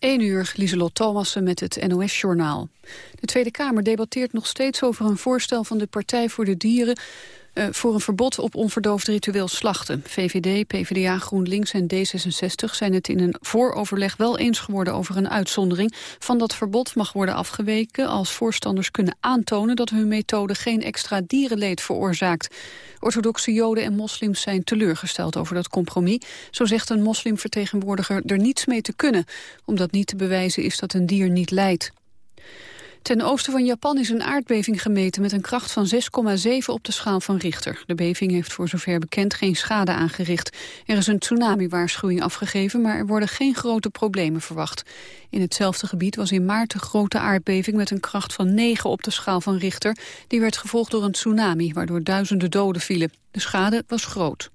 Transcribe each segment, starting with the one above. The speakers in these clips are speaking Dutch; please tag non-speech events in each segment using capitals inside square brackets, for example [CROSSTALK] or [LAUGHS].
1 uur, Lieselot Thomassen met het NOS-journaal. De Tweede Kamer debatteert nog steeds over een voorstel van de Partij voor de Dieren... Uh, voor een verbod op onverdoofd ritueel slachten. VVD, PvdA, GroenLinks en D66 zijn het in een vooroverleg wel eens geworden over een uitzondering. Van dat verbod mag worden afgeweken als voorstanders kunnen aantonen dat hun methode geen extra dierenleed veroorzaakt. Orthodoxe joden en moslims zijn teleurgesteld over dat compromis. Zo zegt een moslimvertegenwoordiger er niets mee te kunnen, omdat niet te bewijzen is dat een dier niet lijdt. Ten oosten van Japan is een aardbeving gemeten met een kracht van 6,7 op de schaal van Richter. De beving heeft voor zover bekend geen schade aangericht. Er is een tsunami-waarschuwing afgegeven, maar er worden geen grote problemen verwacht. In hetzelfde gebied was in maart een grote aardbeving met een kracht van 9 op de schaal van Richter. Die werd gevolgd door een tsunami, waardoor duizenden doden vielen. De schade was groot.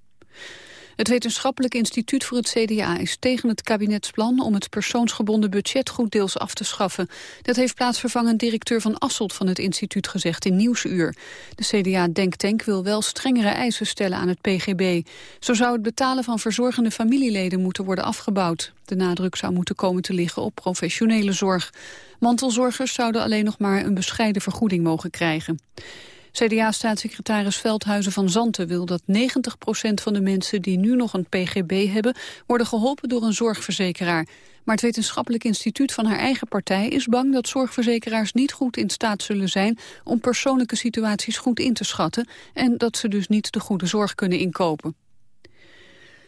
Het Wetenschappelijk Instituut voor het CDA is tegen het kabinetsplan om het persoonsgebonden budget goed deels af te schaffen. Dat heeft plaatsvervangend directeur van Asselt van het instituut gezegd in Nieuwsuur. De CDA-denktank wil wel strengere eisen stellen aan het PGB. Zo zou het betalen van verzorgende familieleden moeten worden afgebouwd. De nadruk zou moeten komen te liggen op professionele zorg. Mantelzorgers zouden alleen nog maar een bescheiden vergoeding mogen krijgen. CDA-staatssecretaris Veldhuizen van Zanten wil dat 90% van de mensen die nu nog een PGB hebben, worden geholpen door een zorgverzekeraar. Maar het wetenschappelijk instituut van haar eigen partij is bang dat zorgverzekeraars niet goed in staat zullen zijn om persoonlijke situaties goed in te schatten en dat ze dus niet de goede zorg kunnen inkopen.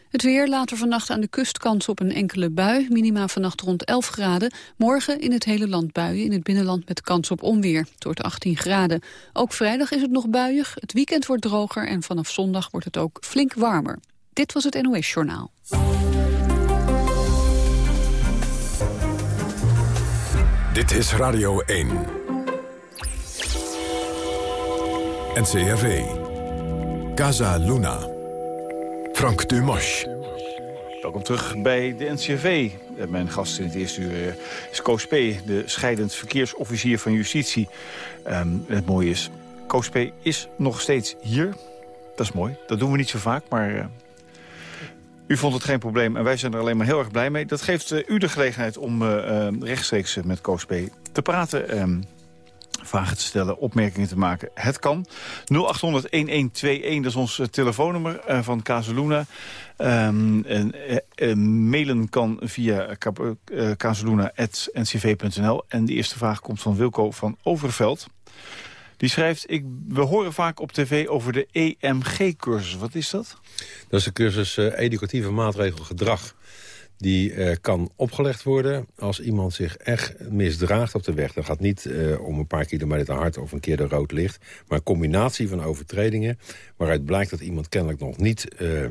Het weer, later vannacht aan de kust kans op een enkele bui. Minima vannacht rond 11 graden. Morgen in het hele land buien. In het binnenland met kans op onweer. Tot 18 graden. Ook vrijdag is het nog buiig. Het weekend wordt droger. En vanaf zondag wordt het ook flink warmer. Dit was het NOS Journaal. Dit is Radio 1. NCRV. Casa Luna. Frank Dumas. Welkom terug bij de NCRV. Eh, mijn gast in het eerste uur eh, is Koos P., de scheidend verkeersofficier van justitie. Um, het mooie is, Koos P. is nog steeds hier. Dat is mooi. Dat doen we niet zo vaak, maar uh, u vond het geen probleem en wij zijn er alleen maar heel erg blij mee. Dat geeft uh, u de gelegenheid om rechtstreeks met Koos P. te praten. Um, vragen te stellen, opmerkingen te maken. Het kan. 0800-1121, dat is ons eh, telefoonnummer uh, van Casaluna. Um, en, uh, mailen kan via casaluna.ncv.nl. En de eerste vraag komt van Wilco van Overveld. Die schrijft, ik, we horen vaak op tv over de EMG-cursus. Wat is dat? Dat is de cursus Educatieve Maatregel Gedrag die uh, kan opgelegd worden als iemand zich echt misdraagt op de weg. Dat gaat niet uh, om een paar kilometer te hard of een keer de rood licht... maar een combinatie van overtredingen waaruit blijkt dat iemand kennelijk nog niet... Uh,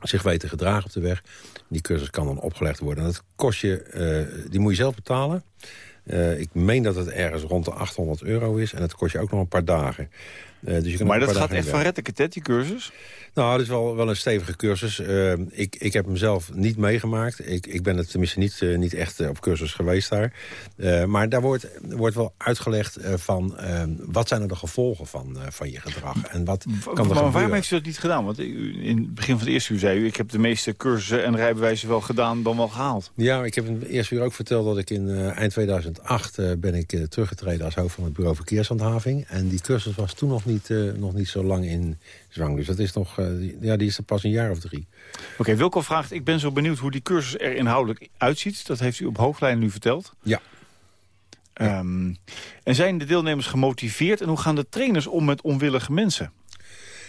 zich weet te gedragen op de weg. Die cursus kan dan opgelegd worden. En dat kost je, die moet je zelf betalen. ik meen dat het ergens rond de 800 euro is. En dat kost je ook nog een paar dagen. dus je kan maar dat gaat echt van retteketet, die cursus? Nou, dat is wel, wel een stevige cursus. Uh, ik, ik heb hem zelf niet meegemaakt. Ik, ik ben het tenminste niet, uh, niet echt uh, op cursus geweest daar. maar daar wordt, wordt wel uitgelegd van... wat zijn er de gevolgen van, van je gedrag? En wat kan er maar waarom heeft u dat niet gedaan? Want in het begin van het eerste uur zei u... ik heb de meeste cursussen en rijbewijzen wel gedaan dan wel gehaald. Ja, ik heb in het eerste uur ook verteld dat ik in eind 2008... ben ik teruggetreden als hoofd van het bureau verkeershandhaving. En die cursus was toen nog niet, nog niet zo lang in zwang. Dus dat is nog, ja, die is er pas een jaar of drie. Oké, okay, Wilco vraagt, ik ben zo benieuwd hoe die cursus er inhoudelijk uitziet. Dat heeft u op hoofdlijn nu verteld. Ja. Um, en zijn de deelnemers gemotiveerd en hoe gaan de trainers om met onwillige mensen?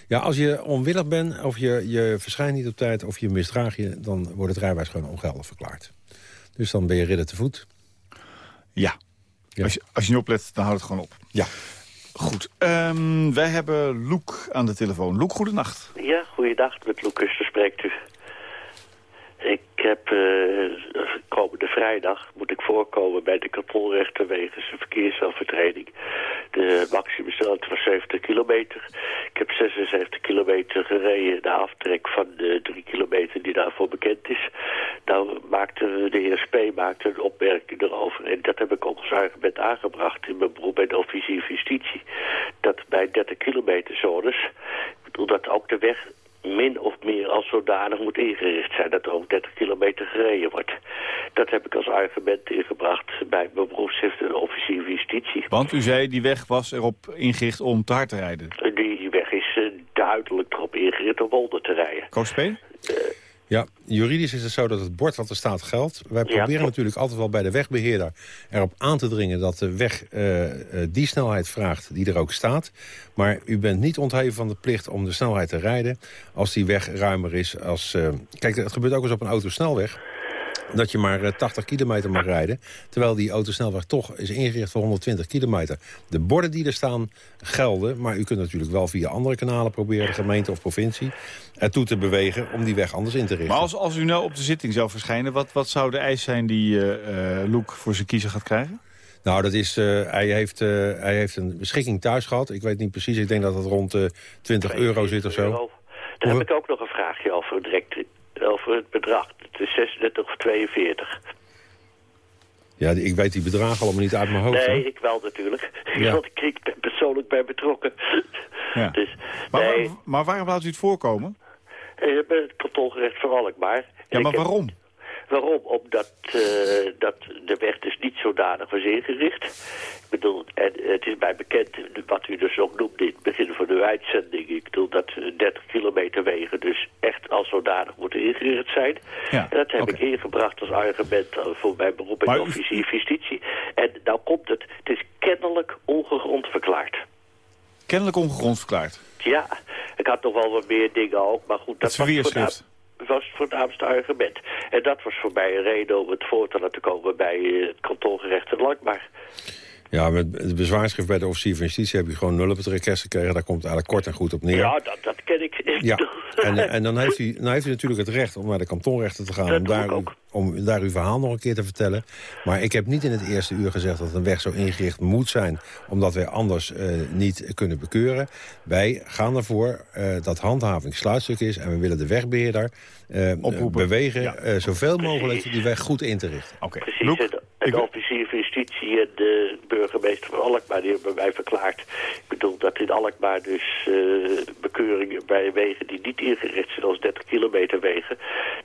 Ja, als je onwillig bent, of je, je verschijnt niet op tijd... of je misdraagt je, dan wordt het rijbewijs gewoon ongeldig verklaard. Dus dan ben je ridder te voet. Ja. ja. Als, je, als je niet oplet, dan houdt het gewoon op. Ja. Goed, um, wij hebben Loek aan de telefoon. Loek, goedenacht. Ja, goeiedag, met Loek Kuster spreekt u. Ik heb uh, komende vrijdag moet ik voorkomen bij de kapolrechter wegens een verkeersovertreding. De maximumsnelheid was 70 kilometer. Ik heb 76 kilometer gereden, de aftrek van de 3 kilometer die daarvoor bekend is. Nou maakte de heer Spee maakte een opmerking erover. En dat heb ik ook als argument aangebracht in mijn beroep bij de officier justitie. Dat bij 30 kilometer zones, dat ook de weg min of meer als zodanig moet ingericht zijn. Dat er ook 30 kilometer gereden wordt. Dat heb ik als argument ingebracht bij mijn beroepsofficier van justitie. Want u zei, die weg was erop ingericht om te hard te rijden. Die weg is uh, duidelijk erop ingericht om onder te rijden. Koos Ja, juridisch is het zo dat het bord wat er staat geldt. Wij proberen natuurlijk altijd wel bij de wegbeheerder erop aan te dringen... dat de weg uh, die snelheid vraagt die er ook staat. Maar u bent niet ontheven van de plicht om de snelheid te rijden... als die weg ruimer is. Als, uh, kijk, het gebeurt ook eens op een autosnelweg dat je maar 80 kilometer mag rijden. Terwijl die autosnelweg toch is ingericht voor 120 kilometer. De borden die er staan gelden. Maar u kunt natuurlijk wel via andere kanalen proberen... de gemeente of provincie ertoe te bewegen om die weg anders in te richten. Maar als, als u nou op de zitting zou verschijnen... wat, wat zou de eis zijn die uh, Loek voor zijn kiezer gaat krijgen? Nou, dat is, uh, hij, heeft, uh, hij heeft een beschikking thuis gehad. Ik weet niet precies, ik denk dat het rond uh, 20 euro zit of zo. Euro. Daar heb ik ook nog een vraagje over, direct over het bedrag. Het is 36 of 42. Ja, ik weet die bedragen allemaal niet uit mijn hoofd. Nee, ik wel natuurlijk. [LAUGHS] Ja. Want ik ben persoonlijk bij betrokken. [LAUGHS] Ja. Dus, maar, nee. maar, maar, waarom laat u het voorkomen? Uh, bij het kantongerecht van Alkmaar. Ja, maar waarom? Heb, waarom? Omdat uh, dat de weg dus niet zodanig was ingericht. Ik bedoel, en het is mij bekend, wat u dus ook noemde in het begin van de uitzending. Ik bedoel dat 30 kilometer wegen dus echt als zodanig moeten ingericht zijn. Ja, en dat heb okay. ik ingebracht als argument voor mijn beroep in officier justitie. En nou komt het, het is kennelijk ongegrond verklaard. Kennelijk ongegrond verklaard? Ja, ik had nog wel wat meer dingen ook, maar goed. Dat het verweerschrift? Was het voornaamste argument. En dat was voor mij een reden om het voor te laten komen bij het kantongerecht in Alkmaar. Ja, met het bezwaarschrift bij de officier van justitie heb je gewoon nul op het request gekregen. Daar komt het eigenlijk kort en goed op neer. Ja, dat, dat ken ik. Ja, en, en dan, heeft u, dan heeft u natuurlijk het recht om naar de kantonrechter te gaan. Dat om daar, ook. om daar uw verhaal nog een keer te vertellen. Maar ik heb niet in het eerste uur gezegd dat een weg zo ingericht moet zijn. Omdat wij anders uh, niet kunnen bekeuren. Wij gaan ervoor uh, dat handhaving sluitstuk is. En we willen de wegbeheerder uh, bewegen ja. zoveel mogelijk die weg goed in te richten. Oké. Okay. De officier van justitie en de burgemeester van Alkmaar... die hebben mij verklaard. Ik bedoel dat in Alkmaar dus uh, bekeuringen bij wegen... die niet ingericht zijn als 30 kilometer wegen...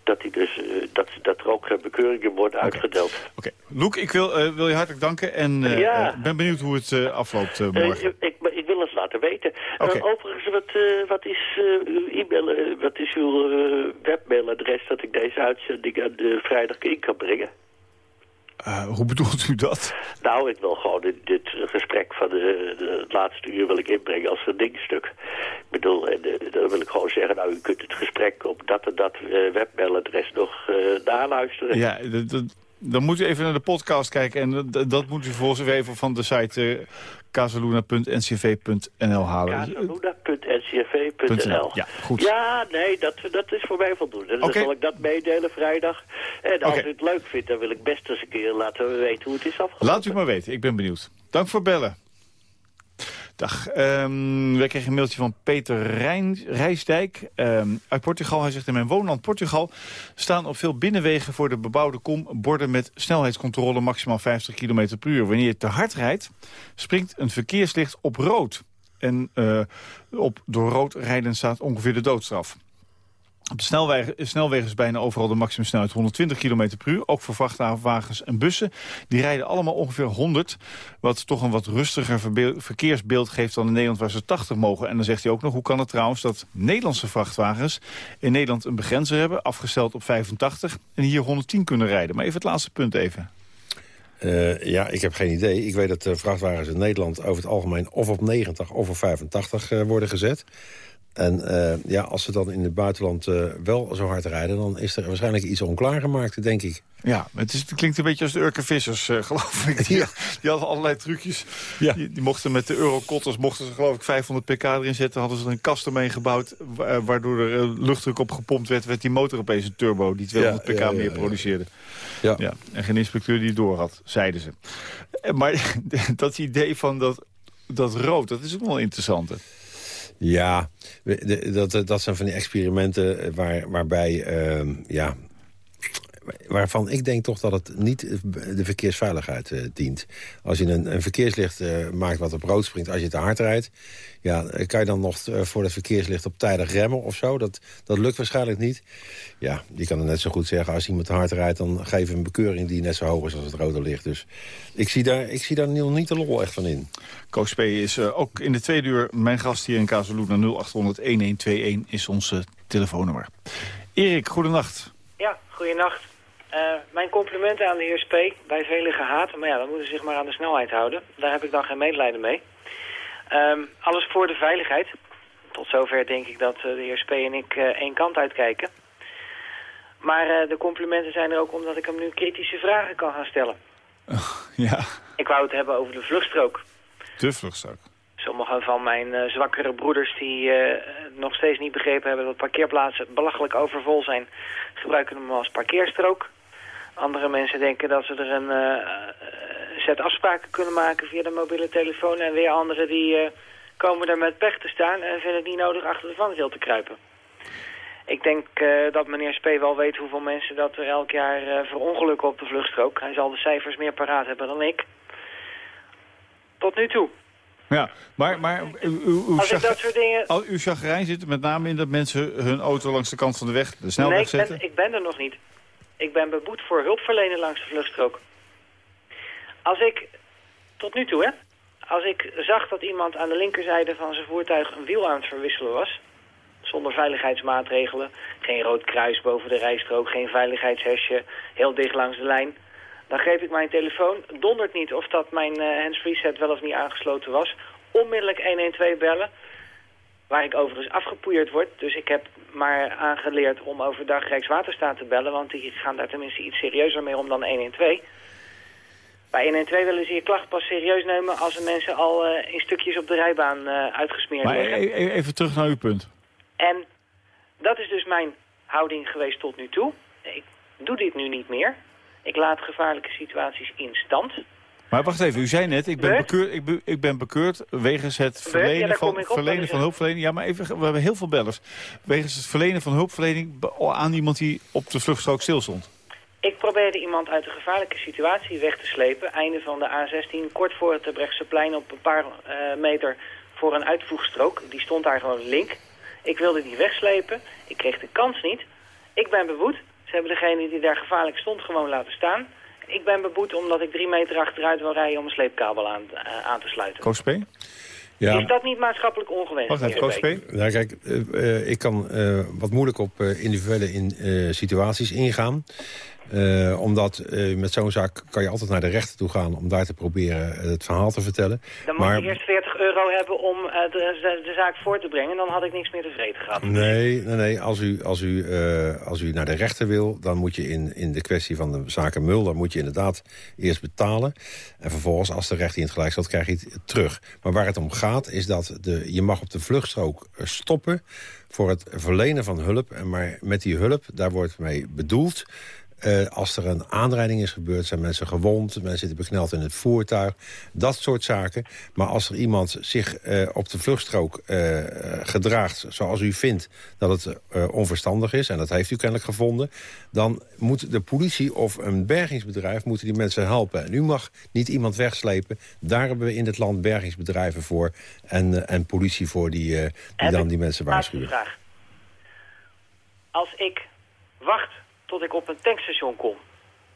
dat, die dus, uh, dat, dat er ook bekeuringen worden okay. uitgedeeld. Oké. Okay. Loek, ik wil, uh, wil je hartelijk danken en ja. ben benieuwd hoe het afloopt morgen. ik, ik wil het laten weten. Okay. overigens, wat, wat is uw e-mail, wat is uw webmailadres... dat ik deze uitzending aan de vrijdag in kan brengen? Uh, hoe bedoelt u dat? Nou, ik wil gewoon dit, dit gesprek van de, de, het laatste uur wil ik inbrengen als een dingstuk. Ik bedoel, en, uh, dan wil ik gewoon zeggen, nou, u kunt het gesprek op dat en dat uh, webmailadres nog naluisteren. Ja, dan moet u even naar de podcast kijken en dat moet u volgens even van de site casaluna.ncv.nl halen. Casaluna.ncv.nl Ja, goed. Ja, nee, dat, dat is voor mij voldoende. Dan okay. zal ik dat meedelen vrijdag. En als okay. u het leuk vindt, dan wil ik best eens een keer laten weten hoe het is afgelopen. Laat u maar weten, ik ben benieuwd. Dank voor bellen. Dag. Um, wij kregen een mailtje van Peter Rijn, Rijsdijk um, uit Portugal. Hij zegt in mijn woonland Portugal staan op veel binnenwegen voor de bebouwde kom borden met snelheidscontrole maximaal 50 km per uur. Wanneer je te hard rijdt, springt een verkeerslicht op rood. En uh, op door rood rijden staat ongeveer de doodstraf. Op de snelwegen, snelwegen is bijna overal de maximumsnelheid 120 km per uur. Ook voor vrachtwagens en bussen. Die rijden allemaal ongeveer 100. Wat toch een wat rustiger verkeersbeeld geeft dan in Nederland waar ze 80 mogen. En dan zegt hij ook nog, hoe kan het trouwens dat Nederlandse vrachtwagens in Nederland een begrenzer hebben, afgesteld op 85, en hier 110 kunnen rijden. Maar even het laatste punt even. Uh, ja, ik heb geen idee. Ik weet dat vrachtwagens in Nederland over het algemeen of op 90 of op 85 uh, worden gezet. En uh, ja, als ze dan in het buitenland uh, wel zo hard rijden... dan is er waarschijnlijk iets onklaargemaakt, denk ik. Ja, het, is, het klinkt een beetje als de Urke Vissers, uh, geloof ik. [LAUGHS] Die, Ja. die hadden allerlei trucjes. Ja. Die, die mochten met de Eurocotters, mochten ze geloof ik 500 pk erin zetten. Hadden ze er een kast ermee gebouwd, wa- waardoor er luchtdruk op gepompt werd. Werd die motor opeens een turbo die 200 Ja, pk meer produceerde. Ja. Ja, en geen inspecteur die het door had, zeiden ze. Eh, Maar [LAUGHS] dat idee van dat, dat rood, dat is ook wel interessant. hè? Ja, dat, dat zijn van die experimenten waar, waarbij... ehm, ja, waarvan ik denk toch dat het niet de verkeersveiligheid uh, dient. Als je een, een verkeerslicht uh, maakt wat op rood springt als je te hard rijdt... ja, kan je dan nog voor het verkeerslicht op tijdig remmen of zo? Dat, dat lukt waarschijnlijk niet. Ja, je kan het net zo goed zeggen, als iemand te hard rijdt... dan geef een bekeuring die net zo hoog is als het rode licht. Dus ik zie daar, ik zie daar niet de lol echt van in. Koos P. is ook in de tweede uur mijn gast hier in Kazeloen... 0800-1121 is onze telefoonnummer. Erik, goedenacht. Ja, goedenacht. Uh, mijn complimenten aan de heer Spee. Bij velen gehaat, maar ja, dan moeten ze zich maar aan de snelheid houden. Daar heb ik dan geen medelijden mee. Um, alles voor de veiligheid. Tot zover denk ik dat uh, de heer Spee en ik uh, één kant uitkijken. Maar de complimenten zijn er ook omdat ik hem nu kritische vragen kan gaan stellen. [LAUGHS] ja. Ik wou het hebben over de vluchtstrook. De vluchtstrook. Sommige van mijn zwakkere broeders die nog steeds niet begrepen hebben dat parkeerplaatsen belachelijk overvol zijn, gebruiken hem als parkeerstrook. Andere mensen denken dat ze er een uh, set afspraken kunnen maken via de mobiele telefoon. En weer anderen die komen er met pech te staan en vinden het niet nodig achter de vangrail te kruipen. Ik denk dat meneer Spee wel weet hoeveel mensen dat er elk jaar verongelukken op de vluchtstrook. Hij zal de cijfers meer paraat hebben dan ik. Tot nu toe. Ja, maar, maar uw, Als ik dat soort dingen... uw chagrijn zit met name in dat mensen hun auto langs de kant van de weg, de snelweg nee, zetten? Nee, ik ben er nog niet. Ik ben beboet voor hulpverlenen langs de vluchtstrook. Als ik, tot nu toe hè, als ik zag dat iemand aan de linkerzijde van zijn voertuig een wiel aan het verwisselen was, zonder veiligheidsmaatregelen, geen rood kruis boven de rijstrook, geen veiligheidshesje, heel dicht langs de lijn, dan geef ik mijn telefoon, dondert niet of dat mijn uh, handsfree set wel of niet aangesloten was. Onmiddellijk 112 bellen, waar ik overigens afgepoeierd word. Dus ik heb maar aangeleerd om overdag Rijkswaterstaat te bellen, want die gaan daar tenminste iets serieuzer mee om dan 112. Bij 112 willen ze je klacht pas serieus nemen als de mensen al uh, in stukjes op de rijbaan uh, uitgesmeerd maar liggen. E-, e even terug naar uw punt. En dat is dus mijn houding geweest tot nu toe. Ik doe dit nu niet meer. Ik laat gevaarlijke situaties in stand. Maar wacht even, u zei net, ik ben, bekeurd, ik, be, ik ben bekeurd wegens het verlenen, ja, van, verlenen van hulpverlening. Ja, maar even, we hebben heel veel bellers. Wegens het verlenen van hulpverlening aan iemand die op de vluchtstrook stil stond. Ik probeerde iemand uit een gevaarlijke situatie weg te slepen. Einde van de A16, kort voor het Brechtseplein op een paar uh, meter voor een uitvoegstrook. Die stond daar gewoon link. Ik wilde die wegslepen. Ik kreeg de kans niet. Ik ben beboet. Ze hebben degene die daar gevaarlijk stond gewoon laten staan. Ik ben beboet omdat ik drie meter achteruit wil rijden om een sleepkabel aan, uh, aan te sluiten. Koos Ja. Is dat niet maatschappelijk ongewenst? Wacht even, Koos Ja, kijk, uh, uh, ik kan wat moeilijk op individuele in, situaties ingaan. Uh, omdat uh, met zo'n zaak kan je altijd naar de rechter toe gaan... om daar te proberen het verhaal te vertellen. Dan moet maar... je eerst 40 euro hebben om uh, de, zaak voor te brengen. Dan had ik niks meer te vreten gehad. Nee, nee, nee. Als, u, als, u, als u naar de rechter wil... dan moet je in, in de kwestie van de zaken Mulder... moet je inderdaad eerst betalen. En vervolgens, als de rechter in het gelijk staat, krijg je het terug. Maar waar het om gaat, is dat de, je mag op de vluchtstrook stoppen... voor het verlenen van hulp. En maar met die hulp, daar wordt mee bedoeld uh, als er een aanrijding is gebeurd, zijn mensen gewond... mensen zitten bekneld in het voertuig, dat soort zaken. Maar als er iemand zich uh, op de vluchtstrook uh, gedraagt zoals u vindt... dat het onverstandig is, en dat heeft u kennelijk gevonden... dan moet de politie of een bergingsbedrijf moeten die mensen helpen. En u mag niet iemand wegslepen. Daar hebben we in het land bergingsbedrijven voor... en, en politie voor die, die dan die mensen waarschuwen. Als ik wacht tot ik op een tankstation kom.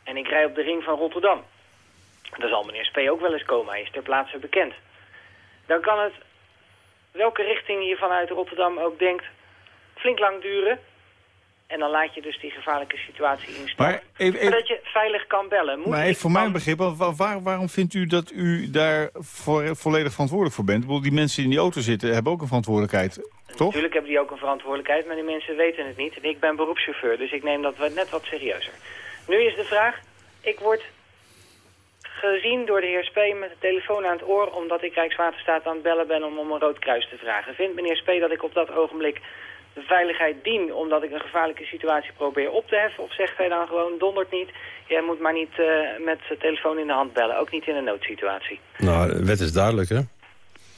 En ik rij op de ring van Rotterdam. Dan zal meneer Spee ook wel eens komen, hij is ter plaatse bekend. Dan kan het, welke richting je vanuit Rotterdam ook denkt, flink lang duren. En dan laat je dus die gevaarlijke situatie in Maar Zodat je veilig kan bellen. Moet maar even voor mijn begrip, waar, waarom vindt u dat u daar voor, volledig verantwoordelijk voor bent? Die mensen die in die auto zitten hebben ook een verantwoordelijkheid. Toch? Natuurlijk hebben die ook een verantwoordelijkheid, maar die mensen weten het niet. En ik ben beroepschauffeur, dus ik neem dat net wat serieuzer. Nu is de vraag, ik word gezien door de heer Spee met de telefoon aan het oor... omdat ik Rijkswaterstaat aan het bellen ben om om een rood kruis te vragen. Vindt meneer Spee dat ik op dat ogenblik de veiligheid dien... omdat ik een gevaarlijke situatie probeer op te heffen? Of zegt hij dan gewoon, dondert niet... jij moet maar niet uh, met de telefoon in de hand bellen, ook niet in een noodsituatie? Nou, de wet is duidelijk, hè?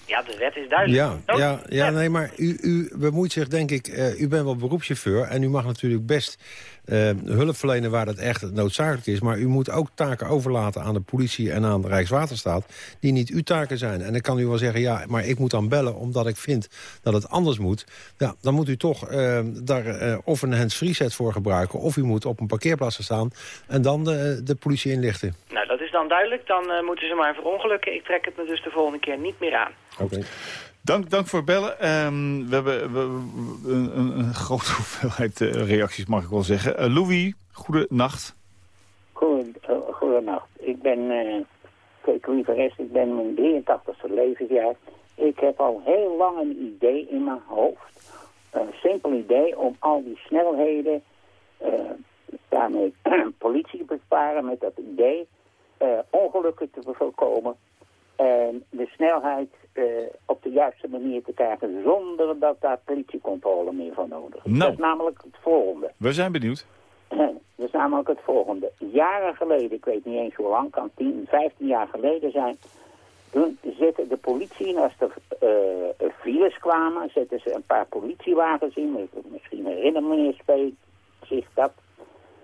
Ja, de wet is duidelijk. Ja, ja, ja nee, maar u, u bemoeit zich, denk ik... Uh, u bent wel beroepschauffeur en u mag natuurlijk best uh, hulp verlenen waar dat echt noodzakelijk is. Maar u moet ook taken overlaten aan de politie en aan de Rijkswaterstaat... die niet uw taken zijn. En dan kan u wel zeggen, ja, maar ik moet dan bellen omdat ik vind dat het anders moet. Ja, dan moet u toch uh, daar of een hands-free set voor gebruiken... of u moet op een parkeerplaats staan en dan de, de politie inlichten. Nou, dat is dan duidelijk. Dan moeten ze maar verongelukken. Ik trek het me dus de volgende keer niet meer aan. Oké. Dank, dank voor het bellen. Um, we hebben een, een, grote [LAUGHS] hoeveelheid uh, reacties, mag ik wel zeggen. Uh, Louis, goede nacht. Goede, uh, goede nacht. Ik ben, lieverest, ik ben mijn 83ste levensjaar. Ik heb al heel lang een idee in mijn hoofd. Een simpel idee om al die snelheden, daarmee [CLEARS THROAT] politie te besparen met dat idee, ongelukken te voorkomen en de snelheid uh, op de juiste manier te krijgen zonder dat daar politiecontrole meer van nodig is. Nou. Dat is namelijk het volgende. We zijn benieuwd. [CLEARS THROAT] Dat is namelijk het volgende. Jaren geleden, ik weet niet eens hoe lang, kan 10, 15 jaar geleden zijn... Toen zette de politie, als er uh, files kwamen, zetten ze een paar politiewagens in. Misschien herinnert meneer Spee zich dat.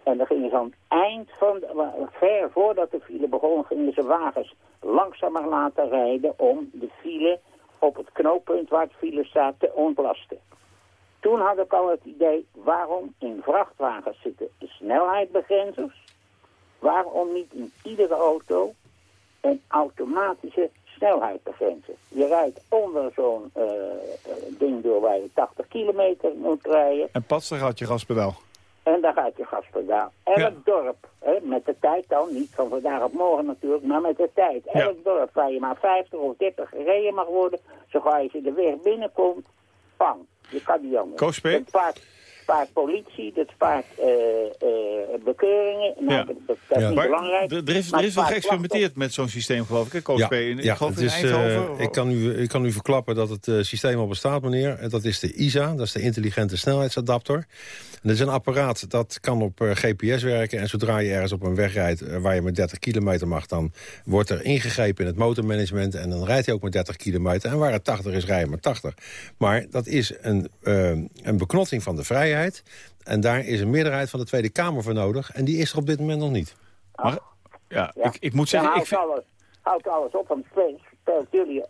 En dan gingen ze aan het eind van, ver voordat de file begon, gingen ze wagens langzamer laten rijden om de file op het knooppunt waar het file staat te ontlasten. Toen had ik al het idee, waarom in vrachtwagens zitten snelheidsbegrenzers? Waarom niet in iedere auto een automatische snelheidsbegrenzer? Je rijdt onder zo'n uh, ding door waar je 80 kilometer moet rijden. En dan gaat je gaspedaal. En dan gaat je gaspedaal. Elk ja. dorp, hè, met de tijd dan, niet van vandaag op morgen natuurlijk, maar met de tijd. Elk ja. dorp waar je maar 50 of 30 gereden mag worden, zo ga je de weg binnenkomt, pang. Je kan die anders. Koospe? Spaart, spaart politie, dat spaart uh, uh, bekeuringen. Nou, ja. dat, dat, dat is niet belangrijk. Er is, er is wel geëxperimenteerd met zo'n systeem, geloof ik, hè? Ja, in, ja, ik geloof het in is, Eindhoven. uh, ik, kan u, ik kan u verklappen dat het uh, systeem al bestaat, meneer. En dat is de ISA, dat is de intelligente snelheidsadapter. En dat is een apparaat dat kan op uh, GPS werken. En zodra je ergens op een weg rijdt uh, waar je met 30 kilometer mag... dan wordt er ingegrepen in het motormanagement. En dan rijdt hij ook met 30 kilometer. En waar het 80 is, rij je met 80. Maar dat is een, uh, een beknotting van de vrijheid. En daar is een meerderheid van de Tweede Kamer voor nodig. En die is er op dit moment nog niet. Maar, ja, ja. Ik, ik, moet zeggen... Ja, ik vind... alles, houdt alles op, want speelt jullie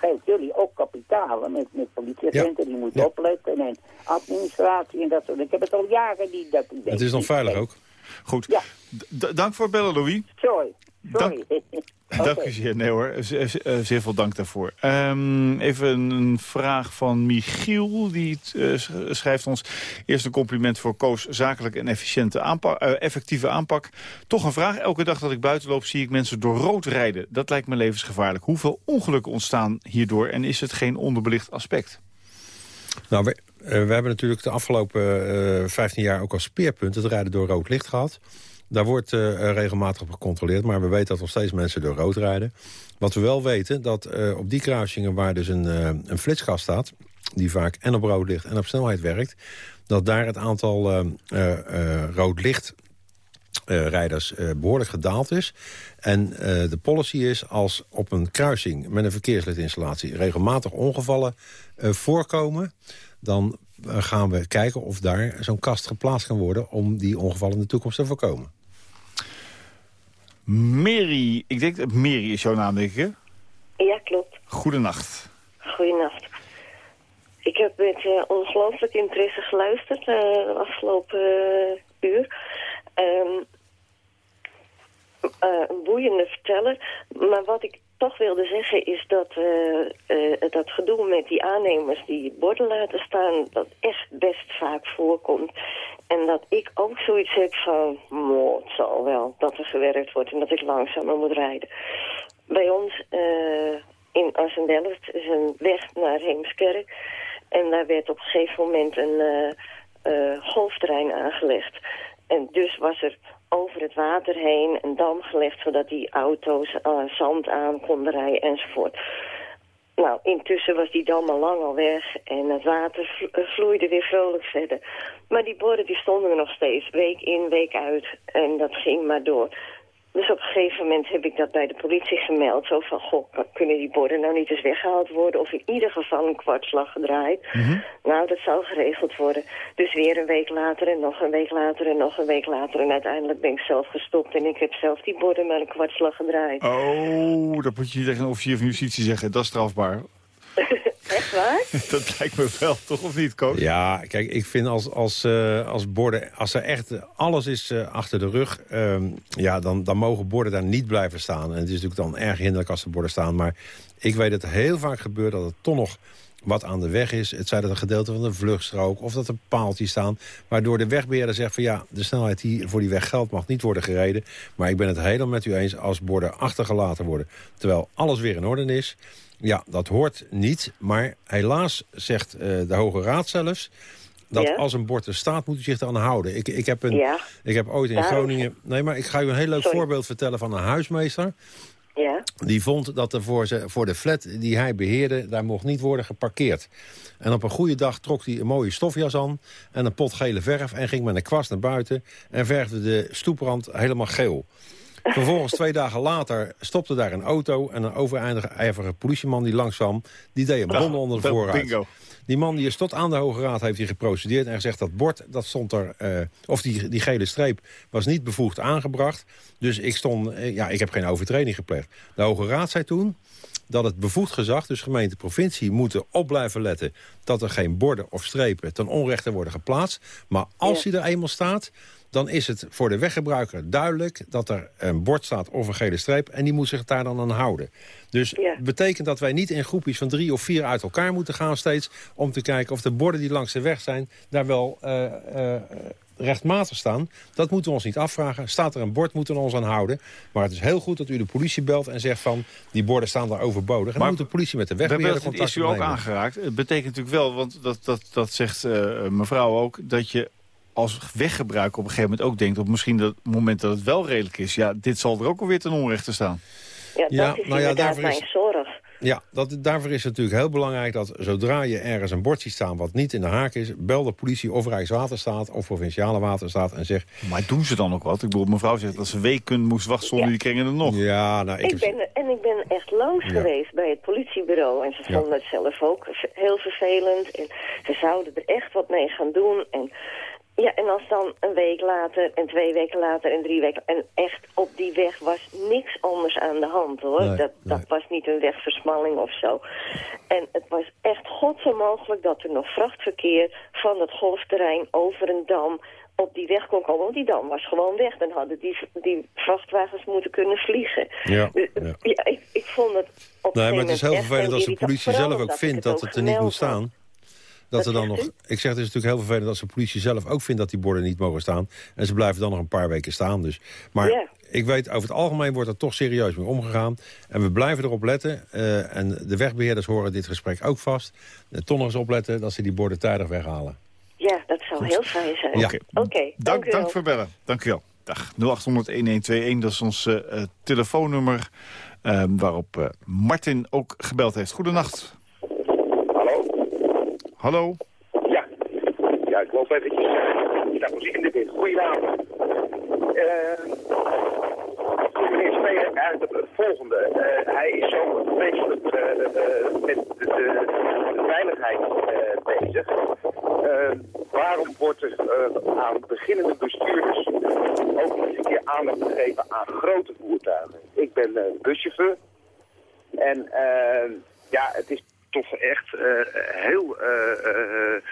scheelt jullie ook kapitalen met, met politieagenten ja. die moeten ja. opletten en administratie en dat soort Ik heb het al jaren die dat idee. Het is nog veilig ook. Goed. Ja. dank voor het bellen, Louis. Sorry. Sorry. Dank, [LAUGHS] dank u zeer. Nee hoor, zeer, zeer veel dank daarvoor. Um, even een vraag van Michiel. Die uh, schrijft ons eerst een compliment voor Koos zakelijk en efficiënte aanpak, uh, effectieve aanpak. Toch een vraag. Elke dag dat ik buiten loop zie ik mensen door rood rijden. Dat lijkt me levensgevaarlijk. Hoeveel ongelukken ontstaan hierdoor en is het geen onderbelicht aspect? Nou, we, uh, we hebben natuurlijk de afgelopen 15 jaar ook als speerpunt het rijden door rood licht gehad. Daar wordt uh, regelmatig op gecontroleerd, maar we weten dat nog steeds mensen door rood rijden. Wat we wel weten, dat uh, op die kruisingen waar dus een, uh, een flitsgas staat... die vaak en op rood licht en op snelheid werkt... dat daar het aantal rood licht rijders behoorlijk gedaald is. En de policy is als op een kruising met een verkeerslichtinstallatie... regelmatig ongevallen voorkomen... dan gaan we kijken of daar zo'n kast geplaatst kan worden... om die ongevallen in de toekomst te voorkomen. Mary, ik denk dat Mary is jouw naam, denk ik, hè? Ja, klopt. Goedenacht. Goedenacht. Ik heb met uh, ongelooflijk interesse geluisterd uh, de afgelopen uh, uur. Um, een boeiende verteller. Maar wat ik toch wilde zeggen is dat dat gedoe met die aannemers die borden laten staan... dat echt best vaak voorkomt. En dat ik ook zoiets heb van, het zal wel dat er gewerkt wordt en dat ik langzamer moet rijden. Bij ons uh, in Assendelft is een weg naar Heemskerk. En daar werd op een gegeven moment een uh, uh, golfterrein aangelegd. En dus was er over het water heen een dam gelegd... zodat die auto's zand aan konden rijden enzovoort. Nou, intussen was die dam al lang al weg en het water vloeide weer vrolijk verder. Maar die borden die stonden er nog steeds, week in, week uit. En dat ging maar door. Dus op een gegeven moment heb ik dat bij de politie gemeld. Zo van, goh, kunnen die borden nou niet eens weggehaald worden? Of in ieder geval een kwartslag gedraaid? Mhm. Nou, dat zou geregeld worden. Dus weer een week later en nog een week later en nog een week later. En uiteindelijk ben ik zelf gestopt en ik heb zelf die borden met een kwartslag gedraaid. Oh, dat moet je tegen een officier van justitie zeggen. Dat is strafbaar. Echt waar? [LAUGHS] dat lijkt me wel, toch of niet, Koos? Ja, kijk, ik vind als, als, eh, als borden, als er echt alles is eh, achter de rug... ehm, ja, dan, dan mogen borden daar niet blijven staan. En het is natuurlijk dan erg hinderlijk als er borden staan. Maar ik weet dat het heel vaak gebeurt dat er toch nog wat aan de weg is. Het zij dat een gedeelte van de vluchtstrook of dat er paaltjes staan... waardoor de wegbeheerder zegt van ja, de snelheid die voor die weg geldt... mag niet worden gereden. Maar ik ben het helemaal met u eens als borden achtergelaten worden. Terwijl alles weer in orde is... Ja, dat hoort niet. Maar helaas zegt eh, de Hoge Raad zelfs... dat Ja. als een bord er staat, moet u zich eraan houden. Ik, ik, heb, een, Ja. ik heb ooit in Daarom- Groningen... Nee, maar ik ga u een heel leuk Sorry. voorbeeld vertellen van een huismeester. Ja, Die vond dat er voor, ze, voor de flat die hij beheerde... daar mocht niet worden geparkeerd. En op een goede dag trok hij een mooie stofjas aan... en een pot gele verf en ging met een kwast naar buiten... en verfde de stoeprand helemaal geel. Vervolgens twee dagen later stopte daar een auto... en een overijvige politieman die langskwam... die deed een bon onder de bingo. Die man die is tot aan de Hoge Raad heeft hij geprocedeerd en gezegd dat bord, dat stond er, eh, of die, die gele streep was niet bevoegd aangebracht. Dus ik stond, eh, ja, ik heb geen overtreding gepleegd. De Hoge Raad zei toen dat het bevoegd gezag, dus gemeente provincie, moeten op blijven letten dat er geen borden of strepen ten onrechte worden geplaatst. Maar als Ja. hij er eenmaal staat, dan is het voor de weggebruiker duidelijk dat er een bord staat of een gele streep en die moet zich daar dan aan houden. Dus Ja. betekent dat wij niet in groepjes van drie of vier uit elkaar moeten gaan steeds... om te kijken of de borden die langs de weg zijn daar wel eh, eh, rechtmatig staan. Dat moeten we ons niet afvragen. Staat er een bord, moeten we ons aan houden. Maar het is heel goed dat u de politie belt en zegt van... die borden staan daar overbodig. En dan Maar moet de politie met de wegbeheerder contact issue ook opnemen. aangeraakt. Het betekent natuurlijk wel, want dat, dat, dat zegt eh, mevrouw ook... dat je als weggebruiker op een gegeven moment ook denkt... op misschien dat moment dat het wel redelijk is... ja, dit zal er ook alweer ten onrechte staan. ja, Ja, dat is nou ja, inderdaad daarvoor is- mijn zorg. Ja, dat, daarvoor is het natuurlijk heel belangrijk dat zodra je ergens een bord ziet staan... wat niet in de haak is, bel de politie of Rijkswaterstaat of Provinciale Waterstaat... en zeg, Maar doen ze dan ook wat? Ik bedoel, mevrouw zegt dat ze weken moest wachten zonder Ja. die kringen er nog. ja, nou, ik, Ik heb- ben, en ik ben echt langs Ja. geweest bij het politiebureau. En ze Ja. vonden het zelf ook heel vervelend. En ze zouden er echt wat mee gaan doen. En, ja, en als dan een week later en twee weken later en drie weken... en echt op die weg was niks anders aan de hand, hoor. Nee, dat, dat was niet een wegversmalling of zo. En het was echt godsonmogelijk dat er nog vrachtverkeer... van het golfterrein over een dam op die weg kon komen. Want die dam was gewoon weg. Dan hadden die, die vrachtwagens moeten kunnen vliegen. Ja, Dus, ja. ja, ik, ik vond het op Nee, maar het is heel vervelend als de politie zelf ook vindt dat ik het er niet moet staan. Dat er Wat dan nog, ik zeg, het is natuurlijk heel vervelend als de politie zelf ook vindt dat die borden niet mogen staan. En ze blijven dan nog een paar weken staan. Dus. Maar ik weet, over het algemeen wordt er toch serieus mee omgegaan. En we blijven erop letten. eh, en de wegbeheerders horen dit gesprek ook vast. De toch nog eens opletten dat ze die borden tijdig weghalen. Ja, dat zou heel fijn zijn. Ja. Oké, dank, Dank, voor bellen. Dank u wel. Dag 0800-1121, dat is ons eh, eh, telefoonnummer... eh, waarop eh, Martin ook gebeld heeft. Goedenacht. Hallo? Ja. Ja, ik loop eventjes. Er staat muziek in de wind. Goedenavond. Uh, Speler, eigenlijk het volgende. Eh, hij is zo vreselijk eh, eh, met de, de, veiligheid eh, bezig. Eh, waarom wordt er eh, aan beginnende bestuurders ook niet een keer aandacht gegeven aan grote voertuigen? Ik ben eh, buschauffeur. En eh, ja, het is toch echt eh, heel... eh, eh,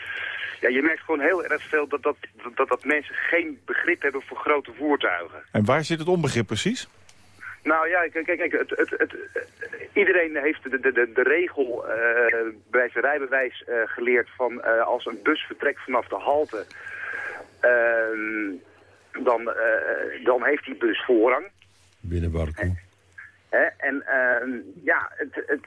ja, je merkt gewoon heel erg veel dat, dat, dat, dat mensen geen begrip hebben voor grote voertuigen. En waar zit het onbegrip precies? Nou ja, kijk, kijk, kijk het, het, het, iedereen heeft de, de, de, de regel eh, bij zijn rijbewijs eh, geleerd van eh, als een bus vertrekt vanaf de halte, ehm, dan, eh, dan heeft die bus voorrang. Binnen Barco. Hè? En ehm, ja, het, het,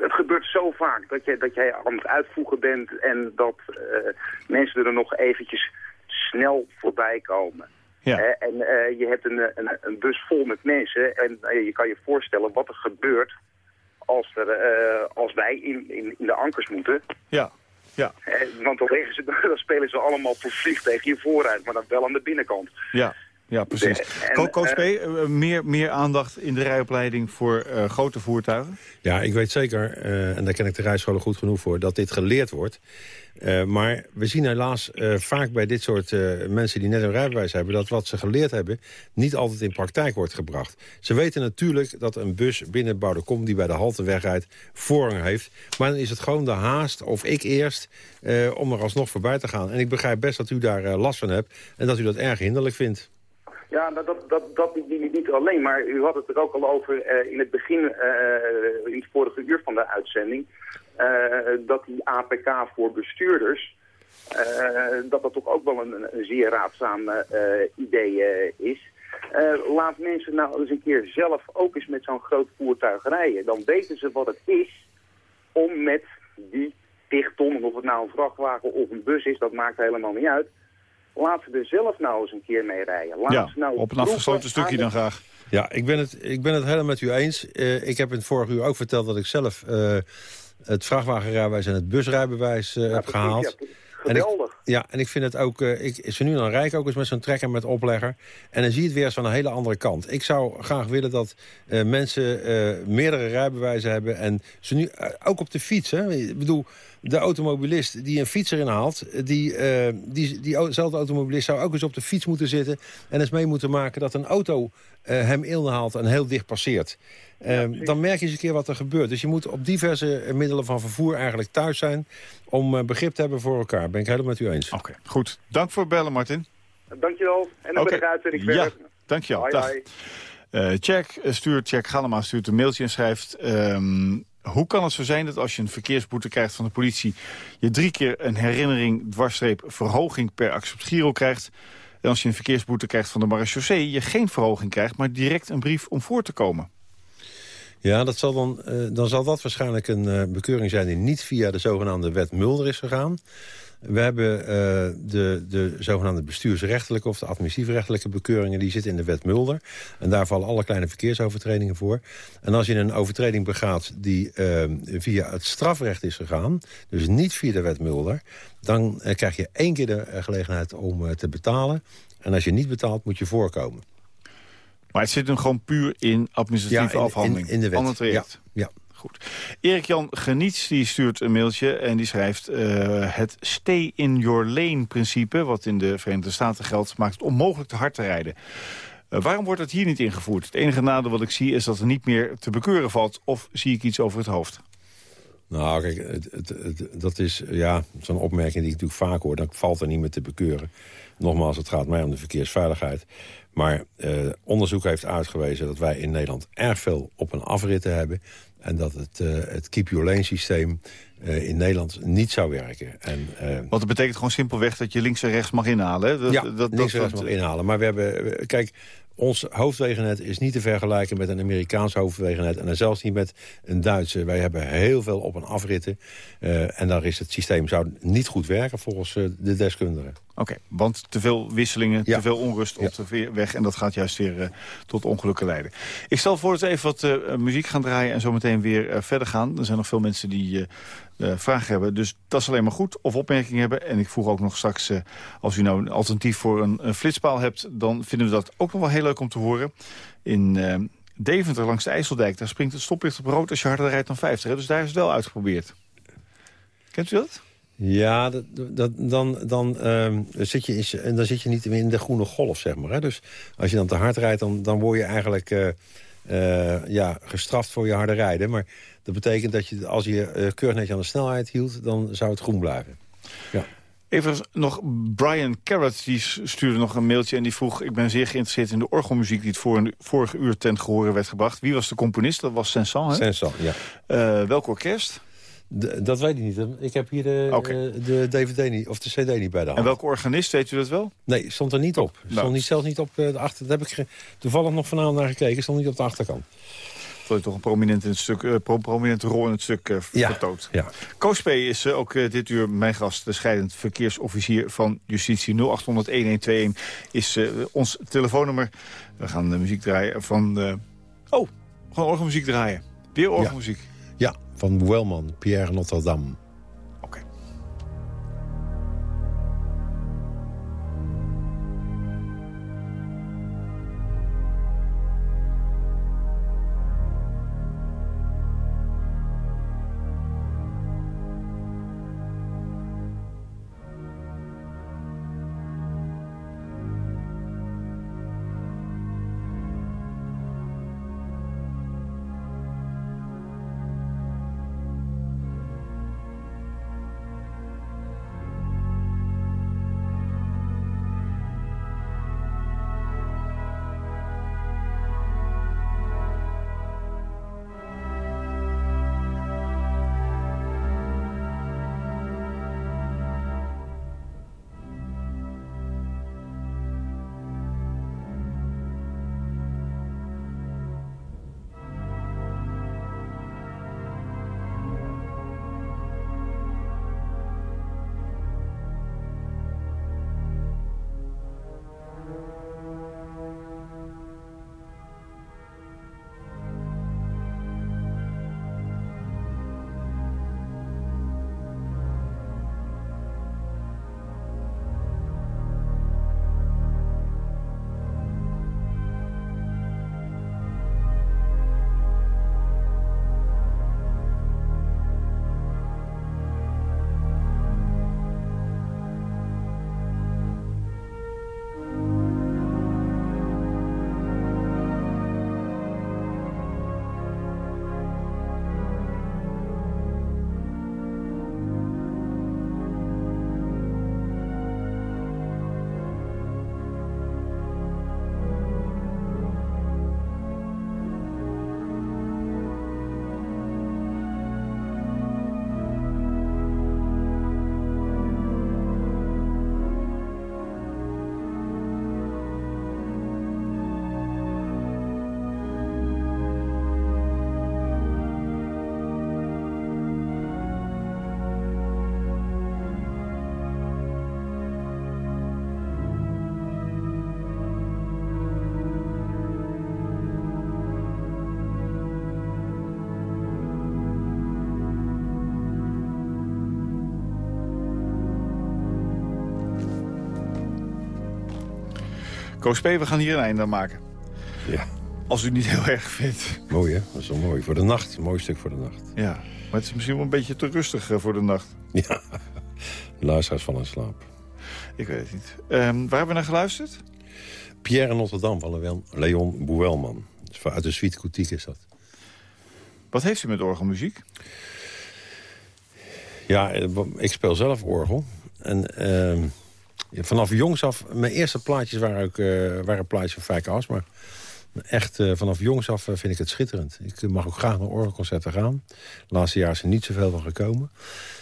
het gebeurt zo vaak dat, je, dat jij aan het uitvoegen bent en dat eh, mensen er nog eventjes snel voorbij komen. Ja. Hè? En eh, je hebt een, een, een bus vol met mensen en eh, je kan je voorstellen wat er gebeurt als, er, als wij in, in, in de ankers moeten. Ja. Ja. Want dan, ze, [LAUGHS] dan spelen ze allemaal voor vlieg tegen je vooruit, maar dan wel aan de binnenkant. Ja. Ja, precies. En, P, eh, meer, meer aandacht in de rijopleiding voor eh, grote voertuigen? Ja, ik weet zeker, eh, en daar ken ik de rijscholen goed genoeg voor... dat dit geleerd wordt. Eh, maar we zien helaas eh, vaak bij dit soort eh, mensen die net een rijbewijs hebben... dat wat ze geleerd hebben niet altijd in praktijk wordt gebracht. Ze weten natuurlijk dat een bus binnen Boudekom die bij de halte wegrijdt... voorrang heeft. Maar dan is het gewoon de haast, of ik eerst, eh, om er alsnog voorbij te gaan. En ik begrijp best dat u daar eh, last van hebt en dat u dat erg hinderlijk vindt. Ja, dat, dat, dat, dat niet, niet, alleen, maar u had het er ook al over eh, in het begin, eh, in het vorige uur van de uitzending, eh, dat die APK voor bestuurders, dat dat toch ook wel een, zeer raadzaam idee is. Laat mensen nou eens een keer zelf ook eens met zo'n groot voertuig rijden. Dan weten ze wat het is om met die dichtton, of het nou een vrachtwagen of een bus is, dat maakt helemaal niet uit. Laat ze er zelf nou eens een keer mee rijden. Laat Ja, ze nou op een afgesloten stukje dan graag. Ja, ik ben het, ik ben het helemaal met u eens. Eh, ik heb in het vorige uur ook verteld dat ik zelf eh, het vrachtwagenrijbewijs en het busrijbewijs eh, heb precies, gehaald. ja, En ik- geweldig. ja, en ik vind het ook... eh, ik, zo nu dan rij ik ook eens met zo'n trekker met oplegger. En dan zie je het weer eens van een hele andere kant. Ik zou graag willen dat eh, mensen eh, meerdere rijbewijzen hebben. En ze nu, ook op de fiets. Hè? Ik bedoel, de automobilist die een fietser inhaalt... die, eh, die, diezelfde automobilist zou ook eens op de fiets moeten zitten... en eens mee moeten maken dat een auto eh, hem inhaalt en heel dicht passeert. Eh, dan merk je eens een keer wat er gebeurt. Dus je moet op diverse eh, middelen van vervoer eigenlijk thuis zijn... om begrip te hebben voor elkaar. Ben ik helemaal met u eens. Oké, goed. Dank voor het bellen, Martin. Dankjewel. En dan Oké. ben ik uit en ik Ja, verder. dankjewel. Hoi, Dag. hoi. Eh Jack stuurt, Jack Gallema stuurt een mailtje en schrijft... ehm, hoe kan het zo zijn dat als je een verkeersboete krijgt van de politie... je drie keer een herinnering, dwarsstreep, verhoging per accept Giro krijgt... en als je een verkeersboete krijgt van de marechaussee... je geen verhoging krijgt, maar direct een brief om voor te komen? Ja, dat zal dan, eh, dan zal dat waarschijnlijk een eh, bekeuring zijn... die niet via de zogenaamde wet Mulder is gegaan. We hebben eh, de, de zogenaamde bestuursrechtelijke of de administratiefrechtelijke bekeuringen... die zitten in de wet Mulder. En daar vallen alle kleine verkeersovertredingen voor. En als je een overtreding begaat die eh, via het strafrecht is gegaan... dus niet via de wet Mulder... dan eh, krijg je één keer de gelegenheid om te betalen. En als je niet betaalt, moet je voorkomen. Maar het zit hem gewoon puur in administratieve in- in- afhandeling. in de wet. Ja, Goed. Erik-Jan Geniets die stuurt een mailtje en die schrijft... eh, het stay in your lane principe, wat in de Verenigde Staten geldt... maakt het onmogelijk te hard te rijden. Eh, waarom wordt dat hier niet ingevoerd? Het enige nadeel wat ik zie is dat er niet meer te bekeuren valt... of zie ik iets over het hoofd? Nou, kijk, het, het, het- dat is ja, zo'n opmerking die ik natuurlijk vaak hoor. Dan valt er niet meer te bekeuren. Nogmaals, het gaat mij om de verkeersveiligheid. Maar eh, onderzoek heeft uitgewezen dat wij in Nederland erg veel op- en afritten hebben. En dat het, eh, het keep your lane systeem eh, in Nederland niet zou werken. En, eh, Want dat betekent gewoon simpelweg dat je links en rechts mag inhalen. Hè? Dat, ja, dat, dat, dat, niks rechts mag inhalen. Maar we hebben, kijk, ons hoofdwegennet is niet te vergelijken met een Amerikaans hoofdwegennet. En dan zelfs niet met een Duitse. Wij hebben heel veel op- en afritten. Eh, en daar is het systeem zou niet goed werken volgens eh, de deskundigen. Oké, want te veel wisselingen, Ja. te veel onrust op Ja. de weg... en dat gaat juist weer eh, tot ongelukken leiden. Ik stel voor dat we even wat muziek gaan draaien... en zo meteen weer verder gaan. Er zijn nog veel mensen die eh, vragen hebben. Dus dat is alleen maar goed. Of opmerkingen hebben. En ik vroeg ook nog straks... eh, als u nou een alternatief voor een, flitspaal hebt... dan vinden we dat ook nog wel heel leuk om te horen. In eh, Deventer langs de IJsseldijk... daar springt het stoplicht op rood als je harder rijdt dan 50. Hè? Dus daar is het wel uitgeprobeerd. Kent u dat? Ja, dat, dat, dan, dan, ehm, zit je in, dan zit je niet in de groene golf, zeg maar. Hè? Dus als je dan te hard rijdt, dan, dan word je eigenlijk eh, ja, gestraft voor je harde rijden. Maar dat betekent dat je, als je eh, keurig netjes aan de snelheid hield... dan zou het groen blijven. Ja. Even nog, Brian Carrot die stuurde nog een mailtje en die vroeg... ik ben zeer geïnteresseerd in de orgelmuziek die het voor vorige uur ten gehore werd gebracht. Wie was de componist? Dat was Saint-Saëns, hè? Sensal, ja. Eh, welk orkest? D- dat weet ik niet. Ik heb hier de, eh, de DVD niet, of de CD niet bij de hand. En welke organist, weet u dat wel? Nee, stond er niet op. Stond Nou. niet, zelfs niet op eh, de achter. Daar heb ik toevallig nog vanavond naar gekeken. Stond niet op de achterkant. Dat toch een prominent in het stuk, eh, pro- prominente rol in het stuk eh, Ja. vertoont. Ja. Koos P. is eh, ook eh, dit uur mijn gast, de scheidend verkeersofficier van Justitie. 0800-1121 is eh, ons telefoonnummer. We gaan de muziek draaien van... eh, oh, gewoon orgelmuziek draaien. Weer orgelmuziek. Ja, van Wellman, Pierre Notre Dame. Koos P., we gaan hier een einde aan maken. Ja. Als u het niet heel erg vindt. Mooi, hè? Dat is wel mooi. Voor de nacht. Een mooi stuk voor de nacht. Ja, maar het is misschien wel een beetje te rustig eh, voor de nacht. Ja. [LAUGHS] Luisteraars van in slaap. Ik weet het niet. Ehm, waar hebben we naar geluisterd? Pierre in Rotterdam van Leon- Boelman. Uit de suite Coutique is dat. Wat heeft u met orgelmuziek? Ja, eh, ik speel zelf orgel. En ja, vanaf jongs af... Mijn eerste plaatjes waren ook eh, waren plaatjes van Fijke. Maar Echt, eh, vanaf jongs af eh, vind ik het schitterend. Ik mag ook graag naar orgelconcerten gaan. De laatste jaar is er niet zoveel van gekomen.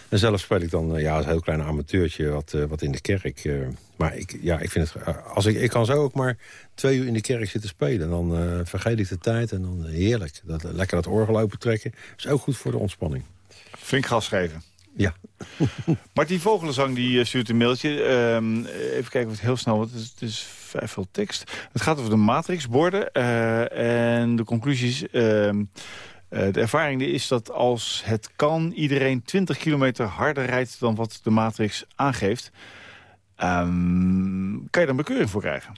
En zelf speel ik dan ja, als heel klein amateurtje wat, wat in de kerk. maar ik, ja, ik vind het... als ik, ik kan zo ook maar twee uur in de kerk zitten spelen. Dan vergeet ik de tijd en dan heerlijk. Dat, lekker dat orgel opentrekken. is ook goed voor de ontspanning. Flink gas geven. Ja. [LAUGHS] Martin Vogelenzang die eh, stuurt een mailtje. Ehm, even kijken of het heel snel... Want het is, het is vrij veel tekst. Het gaat over de matrixborden. eh, en de conclusies... ehm, eh, de ervaring is dat als het kan... iedereen 20 kilometer harder rijdt dan wat de matrix aangeeft. Ehm, kan je daar bekeuring voor krijgen?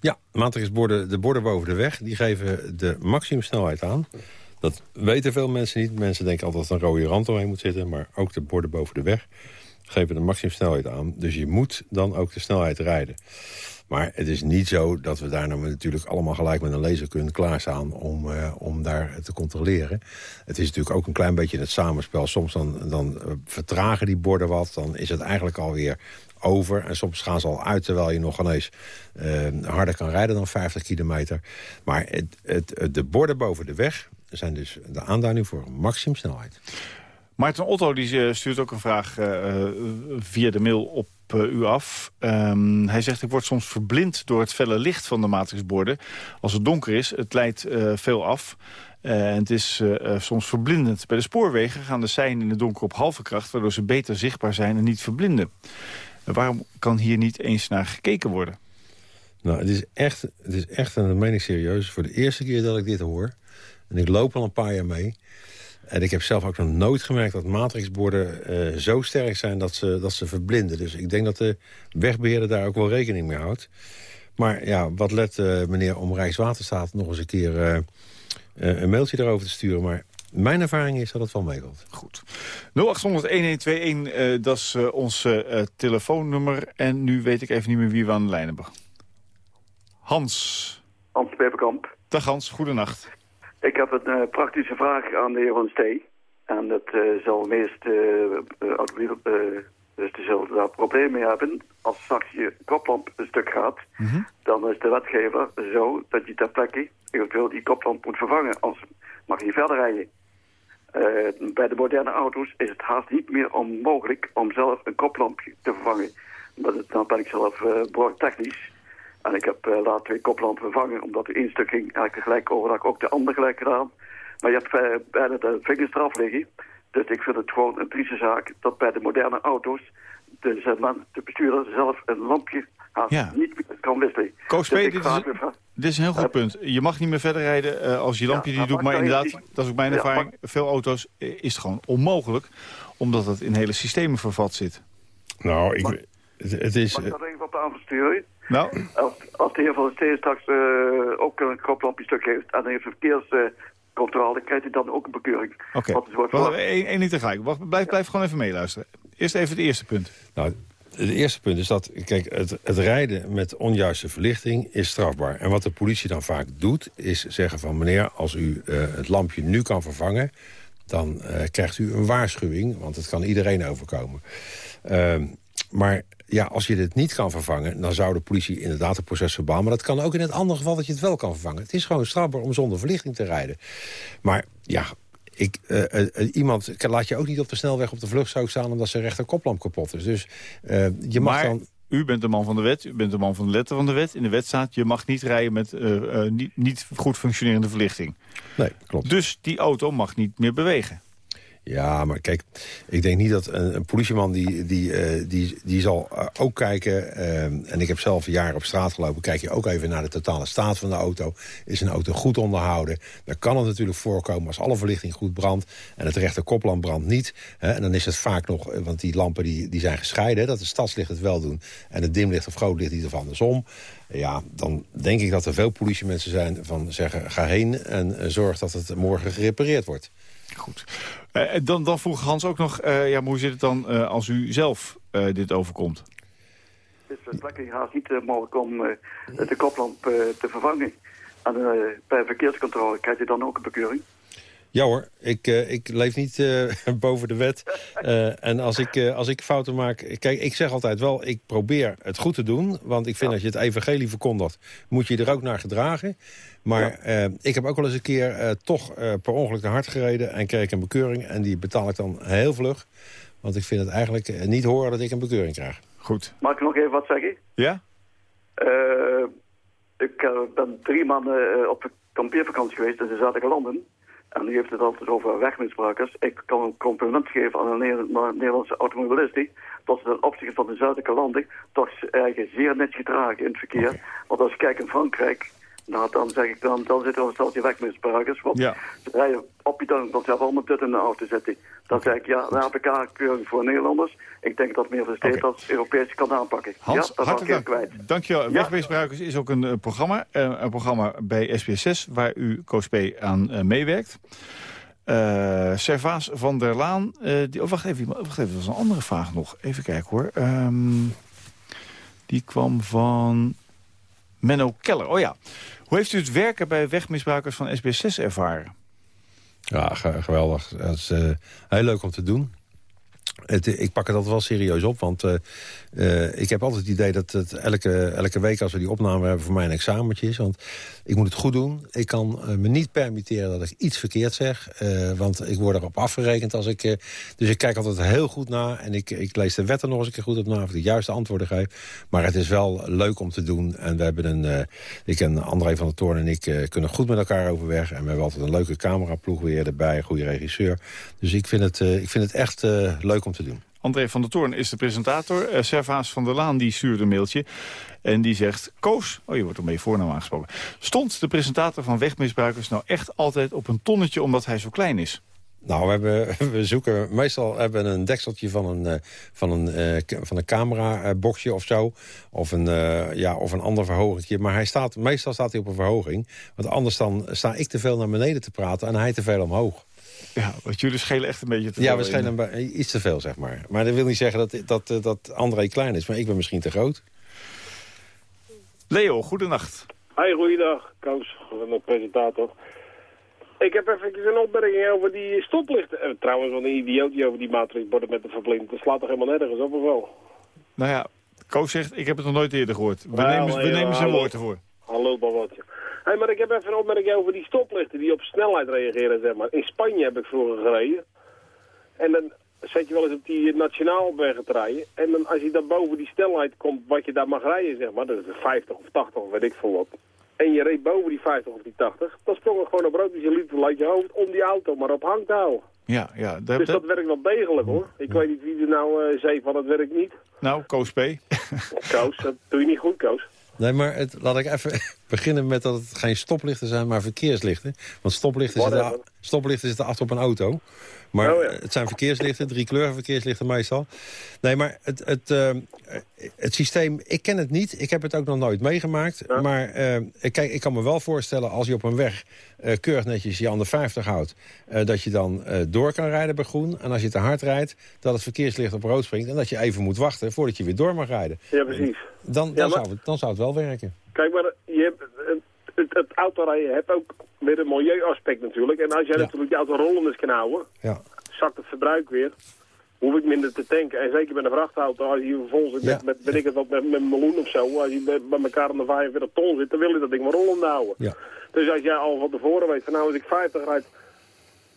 Ja, matrixborden, de borden boven de weg, die geven de maximumsnelheid aan. Dat weten veel mensen niet. Mensen denken altijd dat een rode rand omheen moet zitten. Maar ook de borden boven de weg geven de maximumsnelheid aan. Dus je moet dan ook de snelheid rijden. Maar het is niet zo dat we daar nou natuurlijk allemaal gelijk met een laser kunnen klaarstaan om, eh, om daar te controleren. Het is natuurlijk ook een klein beetje het samenspel. Soms dan, dan eh, vertragen die borden wat, dan is het eigenlijk alweer over. En soms gaan ze al uit terwijl je nog ineens eh, harder kan rijden dan 50 kilometer. Maar het, het- de borden boven de weg zijn dus de aanduiding voor maximumsnelheid. Maarten Otto die, eh, stuurt ook een vraag eh, eh, via de mail op u af. Ehm, hij zegt, ik word soms verblind door het felle licht van de matrixborden. Als het donker is, het leidt eh, veel af. En het is soms verblindend. Bij de spoorwegen gaan de seinen in het donker op halve kracht... waardoor ze beter zichtbaar zijn en niet verblinden. Waarom kan hier niet eens naar gekeken worden? Nou, het is echt, het is echt en dat meen ik serieus, voor de eerste keer dat ik dit hoor. En ik loop al een paar jaar mee. En ik heb zelf ook nog nooit gemerkt dat matrixborden eh, zo sterk zijn dat ze, dat ze verblinden. Dus ik denk dat de wegbeheerder daar ook wel rekening mee houdt. Maar ja, wat let eh, meneer om Rijkswaterstaat nog eens een keer eh, een mailtje erover te sturen. Maar mijn ervaring is dat het wel meevalt. Goed. 0800-1121, eh, dat is eh, ons telefoonnummer. En nu weet ik even niet meer wie we aan de lijn hebben. Hans. Hans Peperkamp. Dag Hans, goedenacht. Ik heb een eh, praktische vraag aan de heer Van Stee. En dat eh, zal meest uh, dus die zullen daar problemen mee hebben. Als straks je koplamp een stuk gaat, dan is de wetgever zo dat je ter plekke eventueel die koplamp moet vervangen. Anders mag je niet verder rijden. Uh, bij de moderne auto's is het haast niet meer onmogelijk om zelf een koplampje te vervangen. Dan ben ik zelf uh, technisch. En ik heb uh, laat twee koplampen vervangen, omdat de één stuk ging eigenlijk gelijk overdag ook de ander gelijk gedaan. Maar je hebt uh, bijna de vingers eraf liggen. Dus ik vind het gewoon een trieste zaak dat bij de moderne auto's de, de bestuurder zelf een lampje haast ja. niet kan wisselen. Koos dus dit, is, dit is een heel goed uh, punt. Je mag niet meer verder rijden uh, als je lampje ja, die doet. Maar inderdaad, die, dat is ook mijn ja, ervaring. Maar, veel auto's is het gewoon onmogelijk. Omdat het in hele systemen vervat zit. Nou, ik, maar, het, het is... Mag ik dat even op de avond sturen? Nou? Als, als de heer Van der Steen straks uh, ook een koplampje stuk heeft en heeft verkeerscontrole, krijgt hij dan ook een bekeuring. Oké, okay. één niet tegelijk. Wacht, blijf, blijf gewoon even meeluisteren. Eerst even het eerste punt. Nou, het eerste punt is dat, kijk, het, het, rijden met onjuiste verlichting is strafbaar. En wat de politie dan vaak doet, is zeggen van... meneer, als u uh, het lampje nu kan vervangen, dan uh, krijgt u een waarschuwing. Want het kan iedereen overkomen. Uh, maar ja, als je dit niet kan vervangen, dan zou de politie inderdaad het proces verbouwen. Maar dat kan ook in het andere geval dat je het wel kan vervangen. Het is gewoon strafbaar om zonder verlichting te rijden. Maar ja, ik, uh, uh, iemand laat je ook niet op de snelweg op de vluchtstrook staan... omdat zijn rechterkoplamp kapot is. Dus je mag maar... dan... U bent de man van de wet, u bent de man van de letter van de wet. In de wet staat, je mag niet rijden met niet, niet goed functionerende verlichting. Nee, klopt. Dus die auto mag niet meer bewegen. Ja, maar kijk, ik denk niet dat een, een politieman die, die, uh, die, die zal uh, ook kijken... Uh, en ik heb zelf jaren op straat gelopen... kijk je ook even naar de totale staat van de auto. Is een auto goed onderhouden? Dan kan het natuurlijk voorkomen als alle verlichting goed brandt... en het rechter koplamp brandt niet. Hè, en dan is het vaak nog, want die lampen die, die zijn gescheiden... Dat de stadslicht het wel doen en het dimlicht of grootlicht niet of andersom. Ja, dan denk ik dat er veel politiemensen zijn van zeggen... ga heen en eh, zorg dat het morgen gerepareerd wordt. Goed. Uh, dan, dan vroeg Hans ook nog, uh, ja, hoe zit het dan als u zelf dit overkomt? Het is lekker haast niet mogelijk om de koplamp te vervangen. En bij verkeerscontrole krijgt u dan ook een bekeuring? Ja hoor, ik, uh, ik leef niet uh, [LAUGHS] boven de wet. Uh, en als ik, als ik fouten maak... Kijk, ik zeg altijd wel, ik probeer het goed te doen. Want ik vind ja. dat je het evangelie verkondigt... moet je er ook naar gedragen. Maar ja. ik heb ook wel eens een keer toch per ongeluk te hard gereden... en kreeg ik een bekeuring. En die betaal ik dan heel vlug. Want ik vind het eigenlijk niet horen dat ik een bekeuring krijg. Goed. Mag ik nog even wat zeggen? Ja? ik ben drie maanden op kampeervakantie geweest in de Zuid-Landen. En u heeft het altijd over wegmisbruikers. Ik kan een compliment geven aan een Nederlandse automobilist... dat ze ten opzichte van de zuidelijke landen... toch eigen zeer net gedragen in het verkeer. Want als ik kijk in Frankrijk... Nou, dan zeg ik dan, dan zitten er een steltje wegmisbruikers. Want ja. ze rijden op je dank, want ze hebben allemaal dit in de auto zitten. Dan okay. zeg ik, ja, de APK-keuring voor Nederlanders. Ik denk dat meer okay. als Europees kan aanpakken. Hans, ja, dat hartelijk dank. kwijt. Dankjewel. Ja. Wegmisbruikers is ook een uh, programma. Uh, een programma bij SBS6 waar u COSP aan uh, meewerkt. Servaas van der Laan. Die, oh, wacht even, wacht even, dat was een andere vraag nog. Even kijken hoor. Um, die kwam van Menno Keller. Oh ja. Hoe heeft u het werken bij wegmisbruikers van SBS6 ervaren? Ja, geweldig. Het is uh, heel leuk om te doen. Ik pak het altijd wel serieus op, want uh, uh, ik heb altijd het idee dat het elke, elke week als we die opname hebben voor mij een is. Want ik moet het goed doen. Ik kan uh, me niet permitteren dat ik iets verkeerd zeg, want ik word erop afgerekend als ik... dus ik kijk altijd heel goed na en ik, ik lees de wetten nog eens een keer goed op na... of ik de juiste antwoorden geef. Maar het is wel leuk om te doen en we hebben een... ik en André van der Toorn en ik kunnen goed met elkaar overweg. En we hebben altijd een leuke cameraploeg weer erbij, een goede regisseur. Dus ik vind het, ik vind het echt leuk om te doen. André van der Toorn is de presentator. Uh, Servaas van der Laan die stuurde een mailtje. En die zegt, Koos, oh je wordt om je voornaam aangesproken... stond de presentator van Wegmisbruikers nou echt altijd op een tonnetje... omdat hij zo klein is? Nou, we, hebben, [LAUGHS] we zoeken meestal hebben een dekseltje van een, uh, van een, uh, van een cameraboxje of zo. Of een, ja, of een ander verhogingje. Maar hij staat, meestal staat hij op een verhoging. Want anders dan sta ik te veel naar beneden te praten en hij te veel omhoog. Ja, want jullie schelen echt een beetje te ja, veel. we schelen in. iets te veel, zeg maar. Maar dat wil niet zeggen dat, dat, dat André klein is. Maar ik ben misschien te groot. Leo, goedenacht. Hoi, goeiedag. Koos, de presentator. Ik heb even een opmerking over die stoplichten. Eh, trouwens, wat een idioot die over die maatregelen met de verblind. Dat slaat toch helemaal nergens op, of wel? Nou ja, Koos zegt, ik heb het nog nooit eerder gehoord. We nou, nemen, we nemen zijn woord ervoor. Hallo, wat. Hey, maar ik heb even een opmerking over die stoplichten die op snelheid reageren, zeg maar. In Spanje heb ik vroeger gereden. En dan zet je wel eens op die nationaalwegen te rijden. En dan als je dan boven die snelheid komt wat je daar mag rijden, zeg maar. Dat is 50 of 80 of weet ik veel wat. En je reed boven die 50 of die 80. Dan sprong er gewoon op rood. Dus je liet uit je hoofd om die auto maar op hang te houden. Ja, ja. Dat, dus dat, dat werkt wel degelijk hoor. Ik weet niet wie er nou uh, zei van het werkt niet. Nou, Koos P. Koos, dat doe je niet goed, Koos. Nee, maar het, laat ik even [LAUGHS] beginnen met dat het geen stoplichten zijn, maar verkeerslichten. Want stoplichten zitten, stoplichten zitten achter op een auto. Maar oh, ja. het zijn verkeerslichten, drie kleuren verkeerslichten meestal. Nee, maar het, het, uh, het systeem, ik ken het niet. Ik heb het ook nog nooit meegemaakt. Ja. Maar uh, kijk, ik kan me wel voorstellen als je op een weg uh, keurig netjes je ander 50 houdt... dat je dan door kan rijden bij groen. En als je te hard rijdt, dat het verkeerslicht op rood springt... en dat je even moet wachten voordat je weer door mag rijden. Ja, precies. Dan, dan, ja, maar... zou, het, dan zou het wel werken. Kijk, maar je hebt, [LAUGHS] het, het autorijden heeft ook weer een milieuaspect natuurlijk. En als jij Ja. natuurlijk je auto rollend kan houden, Ja. zakt het verbruik weer. Hoef ik minder te tanken. En zeker met een vrachtauto, als je vol zit Ja. met, met, weet ik het wat, met, met een miljoen of zo. Als je bij, bij elkaar aan de 45 ton zit, dan wil je dat ding maar rollend houden. Ja. Dus als jij al van tevoren weet, van nou als ik 50 rijd,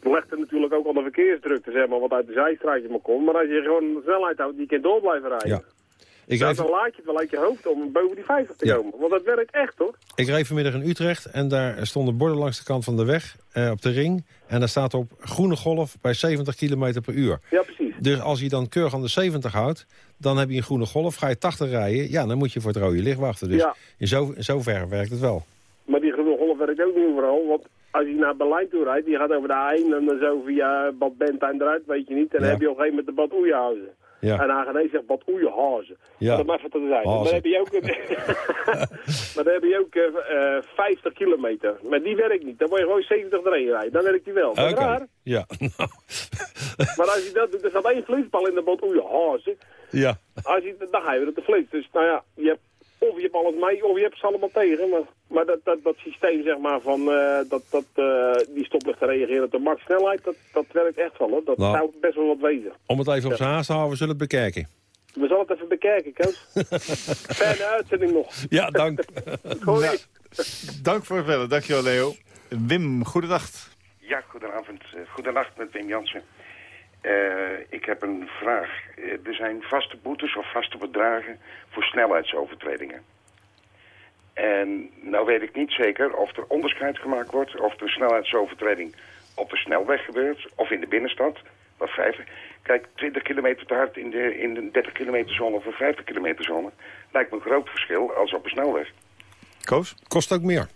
legt er natuurlijk ook al de verkeersdrukte, zeg maar, wat uit de zijstraatje maar komt. Maar als je gewoon de snelheid houdt, die kan door blijven rijden. Ik Nou, reed, dan laat je het wel uit je hoofd om boven die 50 te Ja. komen. Want dat werkt echt hoor. ik reed vanmiddag in Utrecht en daar stonden borden langs de kant van de weg eh, op de ring. En daar staat op groene golf bij 70 km per uur. Ja, precies. Dus als je dan keurig aan de 70 houdt, dan heb je een groene golf. Ga je 80 rijden, ja, dan moet je voor het rode licht wachten. Dus Ja. in, zo, in zoverre werkt het wel. Maar die groene golf werkt ook niet overal. Want als je naar Berlijn toe rijdt, die gaat over de A1 en dan zo via Bad Bentheim eruit, weet je niet. En dan Ja. heb je op een gegeven moment de Bad Oeyenhuizen. Ja. En Hagenees zegt wat oeie hazen. Ja. Dat mag even te zijn. Maar dan heb je ook, [LAUGHS] maar dan heb je ook eh, 50 kilometer. Maar die werkt niet. Dan moet je gewoon 70 erin rijden. Dan werkt die wel. Dat is raar. Ja. [LAUGHS] Maar als je dat doet, er staat één vleesbal in de bot. Oeie hazen. ja. Als je, dan ga je weer op de vlees. Dus nou ja, je hebt, of je hebt alles mee, of je hebt ze allemaal tegen. Maar, maar dat, dat, dat systeem, zeg maar, van eh, dat, dat, eh, die stoplichten reageren op de max snelheid, dat, dat werkt echt wel, hoor. Dat Nou. zou best wel wat wezen. Om het even op zijn haast te houden, we zullen het bekijken. We zullen het even bekijken, Koos. [LAUGHS] Fijne uitzending nog. Ja, dank. [LAUGHS] Nou, dank voor het bellen. Dankjewel, Leo. Wim, goedendag. Ja, goedenavond. Eh, Goedenacht met Wim Jansen. Eh, ik heb een vraag. Eh, er zijn vaste boetes of vaste bedragen voor snelheidsovertredingen. En nou weet ik niet zeker of er onderscheid gemaakt wordt... of de snelheidsovertreding op de snelweg gebeurt of in de binnenstad. Wat vijf... Kijk, 20 kilometer te hard in de, in de 30 kilometer zone of een 50 kilometer zone... lijkt me een groot verschil als op een snelweg. Koos? Kost ook meer.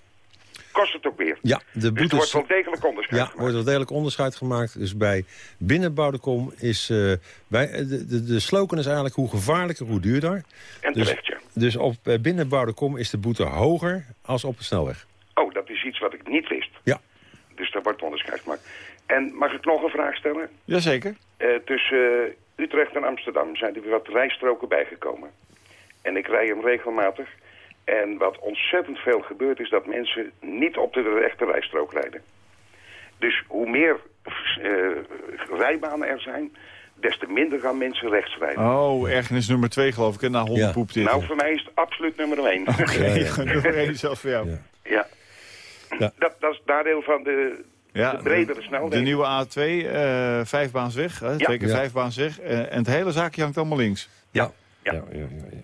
Kost het ook meer. Ja, de Dus er boetes... wordt wel degelijk onderscheid Ja, gemaakt. wordt wel degelijk onderscheid gemaakt. Dus bij binnenbouwdekom is... eh, bij, eh, de, de, de slogan is eigenlijk hoe gevaarlijker, hoe duurder. En Dus, terecht, ja. dus op uh, binnenbouwdekom is de boete hoger als op de snelweg. Oh, dat is iets wat ik niet wist. Ja. Dus daar wordt onderscheid gemaakt. En mag ik nog een vraag stellen? Jazeker. Eh tussen eh, Utrecht en Amsterdam zijn er weer wat rijstroken bijgekomen. En ik rij hem regelmatig. En wat ontzettend veel gebeurt is dat mensen niet op de rechte rijstrook rijden. Dus hoe meer eh, rijbanen er zijn, des te minder gaan mensen rechts rijden. Oh, ergernis nummer twee geloof ik. En na hondenpoep dit. Nou, voor mij is het absoluut nummer één. [LAUGHS] Oké, Ja, ja. nummer één zelfs voor jou. Ja. ja. Ja. Dat, dat is het nadeel van de, Ja, de bredere de, snelweg. de nieuwe A2, eh vijfbaansweg. Hè, twee keer Ja. vijfbaansweg. Eh, en het hele zaakje hangt allemaal links. Ja. Ja. Ja, ja, ja,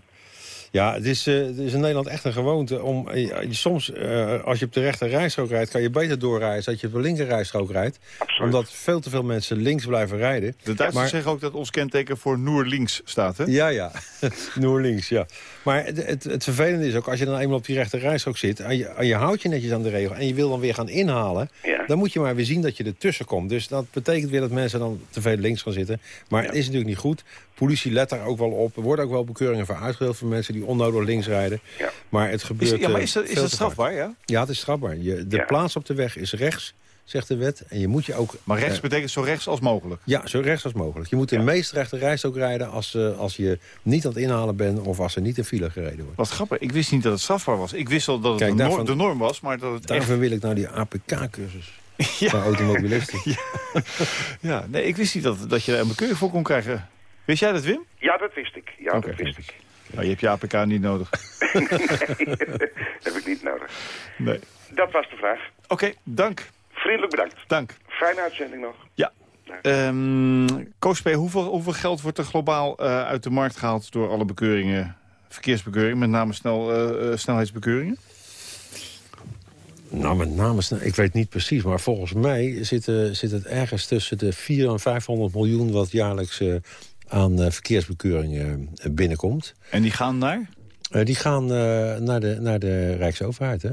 ja. Het is, eh, het is in Nederland echt een gewoonte om... eh, soms, eh, als je op de rechter rijstrook rijdt... kan je beter doorrijden dan dat je op de linker rijstrook rijdt. Absoluut. Omdat veel te veel mensen links blijven rijden. De Duitsers Maar- zeggen ook dat ons kenteken voor Noer links staat. Hè? Ja, ja. [LAUGHS] Noor links, ja. Maar het, het, het vervelende is ook, als je dan eenmaal op die rechter rijstrook zit... En je, en je houdt je netjes aan de regel en je wil dan weer gaan inhalen... Ja. dan moet je maar weer zien dat je ertussen komt. Dus dat betekent weer dat mensen dan te veel links gaan zitten. Maar het is natuurlijk niet goed. Politie let daar ook wel op. Er worden ook wel bekeuringen voor uitgedeeld... voor mensen die onnodig links rijden. Ja. Maar het gebeurt... Is, ja, maar eh, is dat, is dat strafbaar? Ja? Ja, het is strafbaar. Je, de Ja. plaats op de weg is rechts, zegt de wet. En je moet je ook... Maar rechts eh, betekent zo rechts als mogelijk. ja, zo rechts als mogelijk. Je moet de meest rechte rijstrook rijden als, eh, als je niet aan het inhalen bent... of als er niet een file gereden wordt. Wat grappig. Ik wist niet dat het strafbaar was. Ik wist al dat het Kijk, de, norm, daarvan- de norm was, maar dat het echt... Daarvoor wil ik nou die APK-cursus [LAUGHS] Ja. van automobilisten. [LAUGHS] Ja, nee, ik wist niet dat, dat je daar een bekeuring voor kon krijgen. Wist jij dat, Wim? Ja, dat wist ik. Ja, dat wist ik. Nou, je hebt je APK niet nodig. [LAUGHS] nee, heb ik niet nodig. Nee. Dat was de vraag. Oké, dank. Vriendelijk bedankt. Dank. Fijne uitzending nog. Ja. Ehm Koos P., hoeveel, hoeveel geld wordt er globaal eh, uit de markt gehaald... door alle bekeuringen, verkeersbekeuringen, met name snel, eh, eh, snelheidsbekeuringen? Nou, met name, snel- ik weet niet precies, maar volgens mij zit, zit het ergens tussen de 400 en 500 miljoen... wat jaarlijks eh, aan eh, verkeersbekeuringen binnenkomt. En die gaan naar? Eh, die gaan eh, naar, de, naar de Rijksoverheid, hè?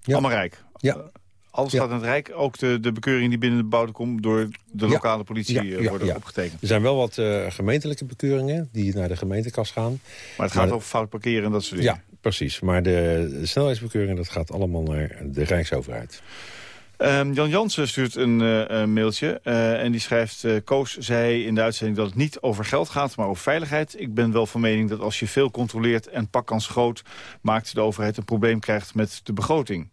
Ja. Allemaal Rijk. Ja. Alles Ja. gaat naar het Rijk. Ook de, de bekeuringen die binnen de bouw komt... door de lokale politie eh, ja, worden opgetekend. Er zijn wel wat eh, gemeentelijke bekeuringen die naar de gemeentekas gaan. Maar het gaat over fout parkeren en dat soort dingen. Ja, precies. Maar de, de snelheidsbekeuringen, dat gaat allemaal naar de Rijksoverheid. Ehm, Jan Jansen stuurt een, eh, mailtje en die schrijft... Koos zei in de uitzending dat het niet over geld gaat, maar over veiligheid. Ik ben wel van mening dat als je veel controleert en pakkans groot... maakt de overheid een probleem krijgt met de begroting.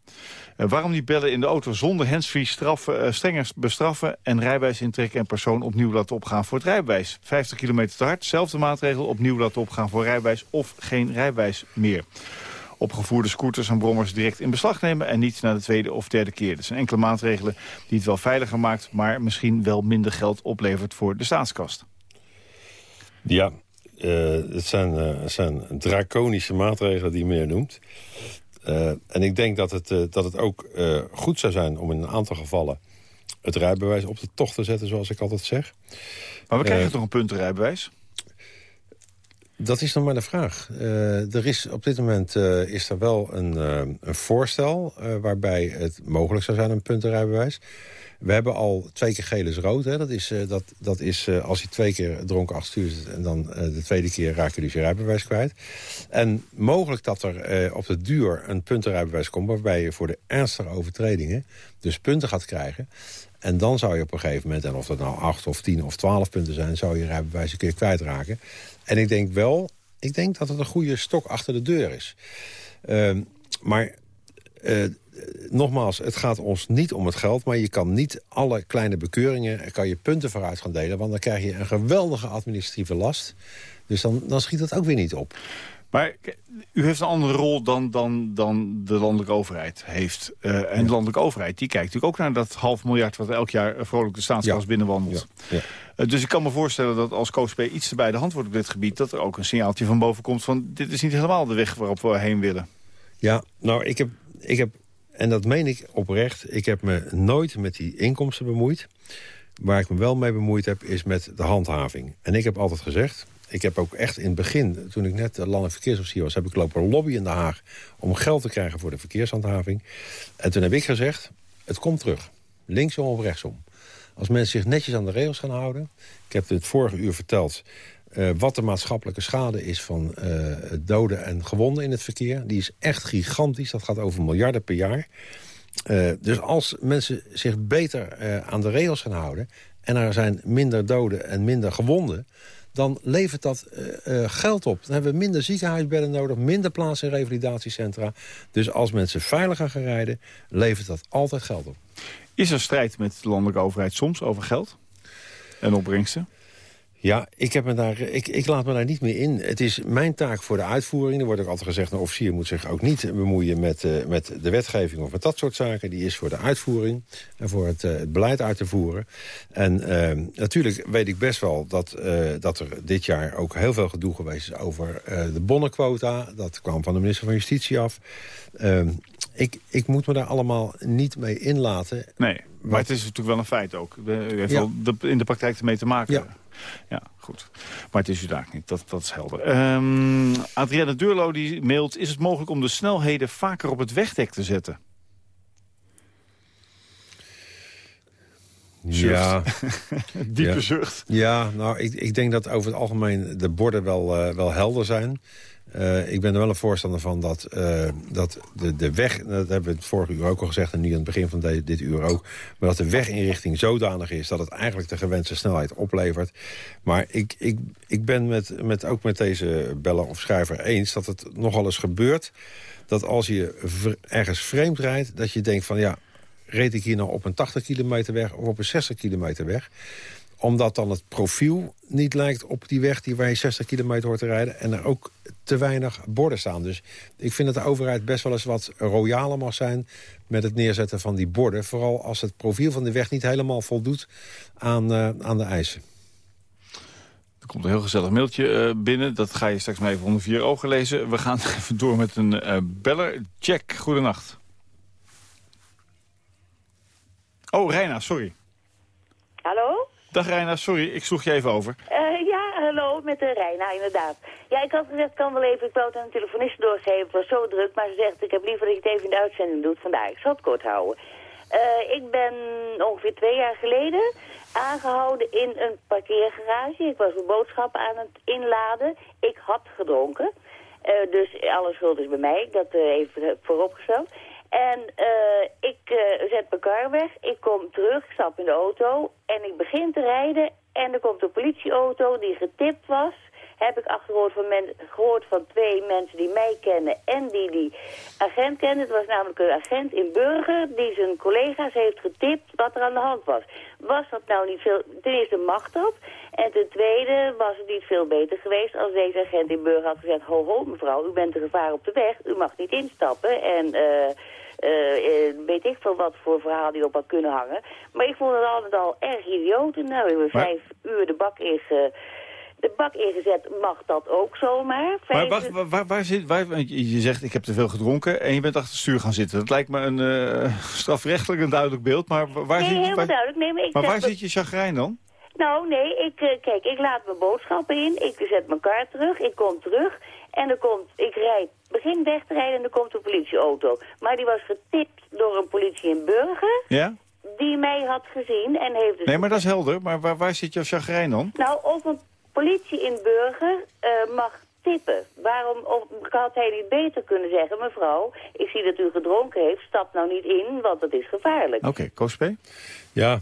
Eh, waarom niet bellen in de auto zonder handsfree straffen, eh, strenger bestraffen... en rijbewijs intrekken en persoon opnieuw laten opgaan voor het rijbewijs? 50 kilometer te hard, zelfde maatregel, opnieuw laten opgaan voor rijbewijs... of geen rijbewijs meer opgevoerde scooters en brommers direct in beslag nemen... en niet na de tweede of derde keer. Dat zijn enkele maatregelen die het wel veiliger maakt... maar misschien wel minder geld oplevert voor de staatskast. Ja, eh, het, zijn, zijn draconische maatregelen die meneer noemt. Eh, en ik denk dat het, eh, dat het ook eh, goed zou zijn om in een aantal gevallen... het rijbewijs op de tocht te zetten, zoals ik altijd zeg. Maar we krijgen toch een puntenrijbewijs? Dat is nog maar de vraag. Er is, op dit moment is er wel een, een voorstel... waarbij het mogelijk zou zijn een puntenrijbewijs. We hebben al twee keer geel is rood. Hè. Dat is, eh, dat, dat is eh, als je twee keer dronken achter stuur zit... en dan eh, de tweede keer raak je dus je rijbewijs kwijt. En mogelijk dat er op de duur een puntenrijbewijs komt... waarbij je voor de ernstige overtredingen dus punten gaat krijgen. En dan zou je op een gegeven moment, en of dat nou acht of tien of twaalf punten zijn... zou je rijbewijs een keer kwijtraken. En ik denk wel, ik denk dat het een goede stok achter de deur is. Ehm, maar nogmaals, het gaat ons niet om het geld... maar je kan niet alle kleine bekeuringen... kan je punten vooruit gaan delen... want dan krijg je een geweldige administratieve last. Dus dan, dan schiet dat ook weer niet op. Maar u heeft een andere rol dan, dan, dan de landelijke overheid heeft. Eh, en de landelijke overheid die kijkt natuurlijk ook naar dat half miljard... wat elk jaar vrolijk de staatskas Ja. binnenwandelt. Ja. Eh, dus ik kan me voorstellen dat als COSP iets te bij de hand wordt op dit gebied... dat er ook een signaaltje van boven komt van... dit is niet helemaal de weg waarop we heen willen. Ja, nou, ik heb, ik heb, en dat meen ik oprecht... ik heb me nooit met die inkomsten bemoeid. Waar ik me wel mee bemoeid heb, is met de handhaving. En ik heb altijd gezegd... Ik heb ook echt in het begin, toen ik net landelijk verkeersofficier was... heb ik lopen lobby in Den Haag om geld te krijgen voor de verkeershandhaving. En toen heb ik gezegd, het komt terug. Linksom of rechtsom. Als mensen zich netjes aan de regels gaan houden... ik heb het vorige uur verteld... eh, wat de maatschappelijke schade is van eh, doden en gewonden in het verkeer. Die is echt gigantisch. Dat gaat over miljarden per jaar. Eh, dus als mensen zich beter aan de regels gaan houden... en er zijn minder doden en minder gewonden... dan levert dat geld op. Dan hebben we minder ziekenhuisbedden nodig... minder plaatsen in revalidatiecentra. Dus als mensen veiliger gaan rijden... levert dat altijd geld op. Is er strijd met de landelijke overheid soms over geld en opbrengsten? Ja, ik, heb me daar, ik, ik laat me daar niet meer in. Het is mijn taak voor de uitvoering. Er wordt ook altijd gezegd, een officier moet zich ook niet bemoeien met, eh, met de wetgeving of met dat soort zaken. Die is voor de uitvoering en voor het, eh, het beleid uit te voeren. En eh, natuurlijk weet ik best wel dat, dat er dit jaar ook heel veel gedoe geweest is over de bonnenquota. Dat kwam van de minister van Justitie af. Ehm, ik, ik moet me daar allemaal niet mee inlaten. Nee, maar het is natuurlijk wel een feit ook. U heeft Ja. wel de- in de praktijk ermee te maken. Ja. Ja, goed. Maar het is u daar niet, dat, dat is helder. Ehm Adrienne Deurlo die mailt... is het mogelijk om de snelheden vaker op het wegdek te zetten? Ja, [LAUGHS] Diepe Ja. zucht. Ja, nou, ik, ik denk dat over het algemeen de borden wel, eh, wel helder zijn. Eh, ik ben er wel een voorstander van dat, eh, dat de, de weg... dat hebben we het vorige uur ook al gezegd... en nu aan het begin van dit uur ook... maar dat de weginrichting zodanig is... dat het eigenlijk de gewenste snelheid oplevert. Maar ik, ik, ik ben met, met, ook met deze beller of schrijver eens... dat het nogal eens gebeurt dat als je ergens vreemd rijdt... dat je denkt van ja, reed ik hier nou op een 80 kilometer weg... of op een 60 kilometer weg omdat dan het profiel niet lijkt op die weg die waar je 60 kilometer hoort te rijden. En er ook te weinig borden staan. Dus ik vind dat de overheid best wel eens wat royaler mag zijn... met het neerzetten van die borden. Vooral als het profiel van de weg niet helemaal voldoet aan, eh, aan de eisen. Er komt een heel gezellig mailtje eh, binnen. Dat ga je straks maar even onder vier ogen lezen. We gaan [LAUGHS] even door met een eh, beller. Jack, goedenacht. Oh, Reina, sorry. Hallo? Dag Reina, sorry, ik sloeg je even over. Eh, ja, hallo, met de Reina, inderdaad. Ja, ik had gezegd, kan wel even, ik wou het aan de telefonist doorgeven. Het was zo druk, maar ze zegt, ik heb liever dat je het even in de uitzending doet. Vandaar, ik zal het kort houden. Eh, ik ben ongeveer twee jaar geleden aangehouden in een parkeergarage. Ik was mijn boodschappen aan het inladen. Ik had gedronken. Eh, dus alle schuld is bij mij, dat even vooropgesteld. En eh, ik eh, zet mijn weg, ik kom terug, ik stap in de auto en ik begin te rijden. En er komt een politieauto die getipt was. Heb ik achtergehoord van, men, gehoord van twee mensen die mij kennen en die die agent kennen. Het was namelijk een agent in Burger die zijn collega's heeft getipt wat er aan de hand was. Was dat nou niet veel... Ten eerste mag dat. En ten tweede was het niet veel beter geweest als deze agent in Burger had gezegd... ho ho mevrouw, u bent een gevaar op de weg, u mag niet instappen. En... eh, weet ik veel wat voor verhaal die op had kunnen hangen. Maar ik vond het al met al erg idioot. En nou, we hebben vijf uur de bak inge, de bak ingezet. Mag dat ook zomaar? Maar wacht, waar, waar, waar zit, waar, je zegt ik heb te veel gedronken en je bent achter het stuur gaan zitten. Dat lijkt me een eh, [LAUGHS] strafrechtelijk een duidelijk beeld, maar wa- waar, nee, zit, helemaal waar, duidelijk. Nee, maar ik maar waar zit je chagrijn dan? Nou, nee, ik, eh, kijk, ik laat mijn boodschappen in, ik zet mijn kar terug, ik kom terug en er komt, ik rijd, begin weg te rijden en er komt een politieauto. Maar die was getipt door een politie in Burger. Ja? die mij had gezien en heeft dus... Nee, maar dat is helder. Maar waar, waar zit jouw chagrijn dan? Nou, of een politie-inburger uh, mag tippen. Waarom of, had hij niet beter kunnen zeggen... mevrouw, ik zie dat u gedronken heeft, stap nou niet in, want dat is gevaarlijk. Oké, okay, Koospe? Ja, eh,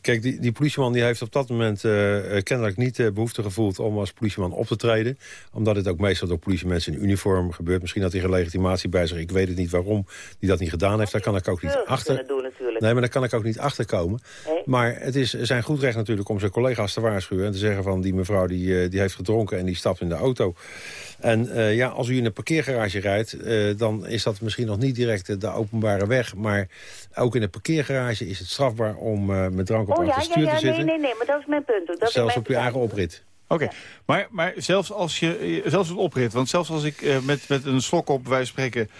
kijk, die, die politieman die heeft op dat moment uh, kennelijk niet de behoefte gevoeld om als politieman op te treden. Omdat het ook meestal door politiemensen in uniform gebeurt. Misschien had hij geen legitimatie bij zich. Ik weet het niet waarom hij dat niet gedaan heeft. Daar kan ik ook niet achter. Doen, nee, maar daar kan ik ook niet achterkomen. Nee. Maar het is zijn goed recht natuurlijk om zijn collega's te waarschuwen. En te zeggen van die mevrouw die, die heeft gedronken en die stapt in de auto. En uh, ja, als u in een parkeergarage rijdt, uh, dan is dat misschien nog niet direct de openbare weg. Maar ook in een parkeergarage is het strafbaar om uh, met drank op oh, ja, het stuur ja, ja, te zitten. Nee, nee, nee, maar dat is mijn punt. Dat Zelfs mijn op uw eigen oprit. Oké, okay. ja. maar, maar zelfs als je, zelfs op oprit, want zelfs als ik uh, met, met een slok op, wij spreken,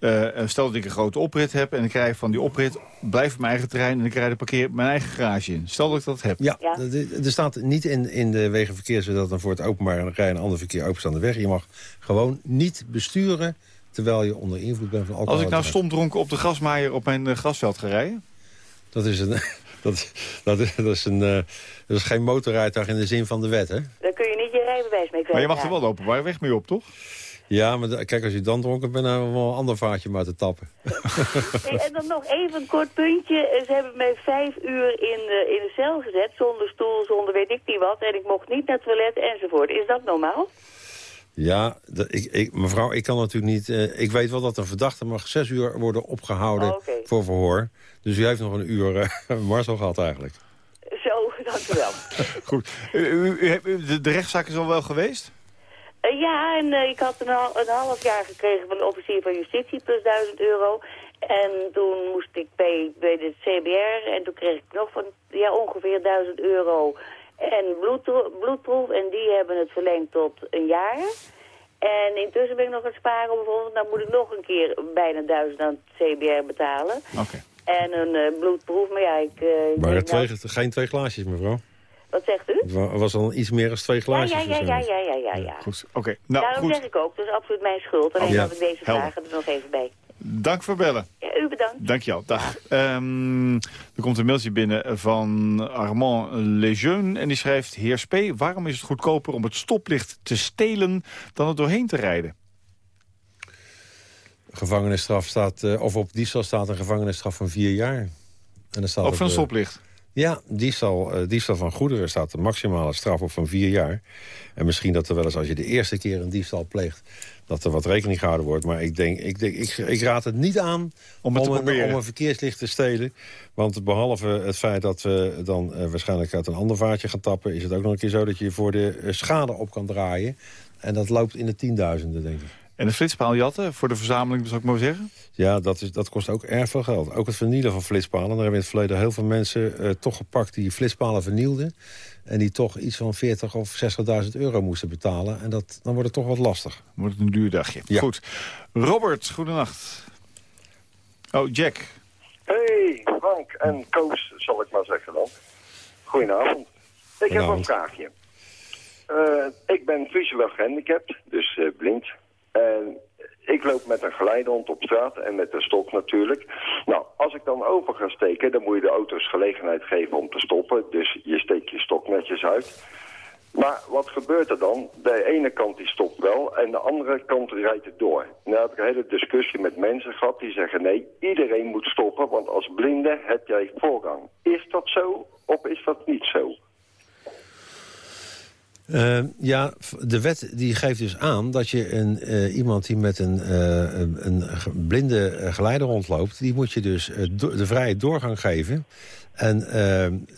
uh, stel dat ik een grote oprit heb en ik krijg van die oprit, blijf op mijn eigen terrein en ik rijd de parkeer mijn eigen garage in. Stel dat ik dat heb. Ja, ja. er staat niet in, in de wegenverkeer zodat dan voor het openbaar rij en ander verkeer openstaande weg. Je mag gewoon niet besturen terwijl je onder invloed bent van alcohol. Als ik nou stom dronken op de grasmaaier op mijn uh, grasveld ga rijden? Dat is een... [LAUGHS] Dat, dat, dat, is een, uh, dat is geen motorrijtuig in de zin van de wet, hè? Daar kun je niet je rijbewijs mee kwijt. Maar je mag er wel de openbare weg mee op, toch? Ja, maar kijk, als je dan dronken bent, dan hebben we wel een ander vaatje maar te tappen. [LAUGHS] hey, en dan nog even een kort puntje. Ze hebben mij vijf uur in de, in de cel gezet, zonder stoel, zonder weet ik niet wat. En ik mocht niet naar het toilet enzovoort. Is dat normaal? Ja, ik, ik, mevrouw, ik kan natuurlijk niet... Uh, ik weet wel dat een verdachte mag zes uur worden opgehouden oh, okay. voor verhoor. Dus u heeft nog een uur [LAUGHS] uh, Marcel gehad eigenlijk. Zo, [LAUGHS] dank u wel. Goed. U, u, u, de, de rechtszaak is al wel geweest? Uh, ja, en uh, ik had een, hal een, half jaar gekregen van de officier van justitie plus 1000 euro. En toen moest ik bij, bij de CBR en toen kreeg ik nog van ja, ongeveer 1000 euro en bloedproef. En die hebben het verlengd tot een jaar. En intussen ben ik nog aan het sparen bijvoorbeeld, dan moet ik nog een keer bijna 1000 aan het CBR betalen. Oké. Okay. En een uh, bloedproef, maar ja, ik... Uh, maar ik twee, nou... geen twee glaasjes, mevrouw? Wat zegt u? Het was al iets meer dan twee glaasjes. Ja, ja, ja, ja, ja, ja, ja, ja. Goed, oké. Okay. Nou, Daarom goed. zeg ik ook, dus absoluut mijn schuld. Alleen ja. dat ik deze vragen er nog even bij. Dank voor bellen. Ja, u bedankt. Dank je wel. Dag. Um, er komt een mailtje binnen van Armand Lejeune. En die schrijft... Heer Spee, waarom is het goedkoper om het stoplicht te stelen... dan er doorheen te rijden? Gevangenisstraf staat... Uh, of op diefstal staat een gevangenisstraf van vier jaar. En dan staat Ook van een stoplicht? Ja, diefstal, uh, diefstal van goederen staat de maximale straf op van vier jaar. En misschien dat er wel eens als je de eerste keer een diefstal pleegt... dat er wat rekening gehouden wordt. Maar ik, denk, ik, denk, ik, ik raad het niet aan om, het om, te een, om een verkeerslicht te stelen. Want behalve het feit dat we dan uh, waarschijnlijk uit een ander vaatje gaan tappen... is het ook nog een keer zo dat je voor de uh, schade op kan draaien. En dat loopt in de tienduizenden, denk ik. En de flitspaal jatten voor de verzameling, zou ik maar zeggen? Ja, dat, is, dat kost ook erg veel geld. Ook het vernielen van flitspalen. Daar hebben in het verleden heel veel mensen uh, toch gepakt die flitspalen vernielden. En die toch iets van 40 of 60.000 euro moesten betalen. En dat, dan wordt het toch wat lastig. Wordt het een duur dagje. Ja. Goed. Robert, goedenacht. Oh, Jack. Hey, Frank en Koos, zal ik maar zeggen dan. Goedenavond. Ik heb een vraagje. Uh, ik ben visueel gehandicapt, dus uh, blind. En ik loop met een geleidehond op straat en met een stok natuurlijk. Nou, als ik dan over ga steken, dan moet je de auto's gelegenheid geven om te stoppen. Dus je steekt je stok netjes uit. Maar wat gebeurt er dan? De ene kant die stopt wel en de andere kant rijdt het door. Nou heb ik een hele discussie met mensen gehad die zeggen... nee, iedereen moet stoppen, want als blinde heb jij voorrang. Is dat zo of is dat niet zo? Uh, ja, de wet die geeft dus aan dat je een, uh, iemand die met een, uh, een blinde geleider rondloopt... die moet je dus de vrije doorgang geven. En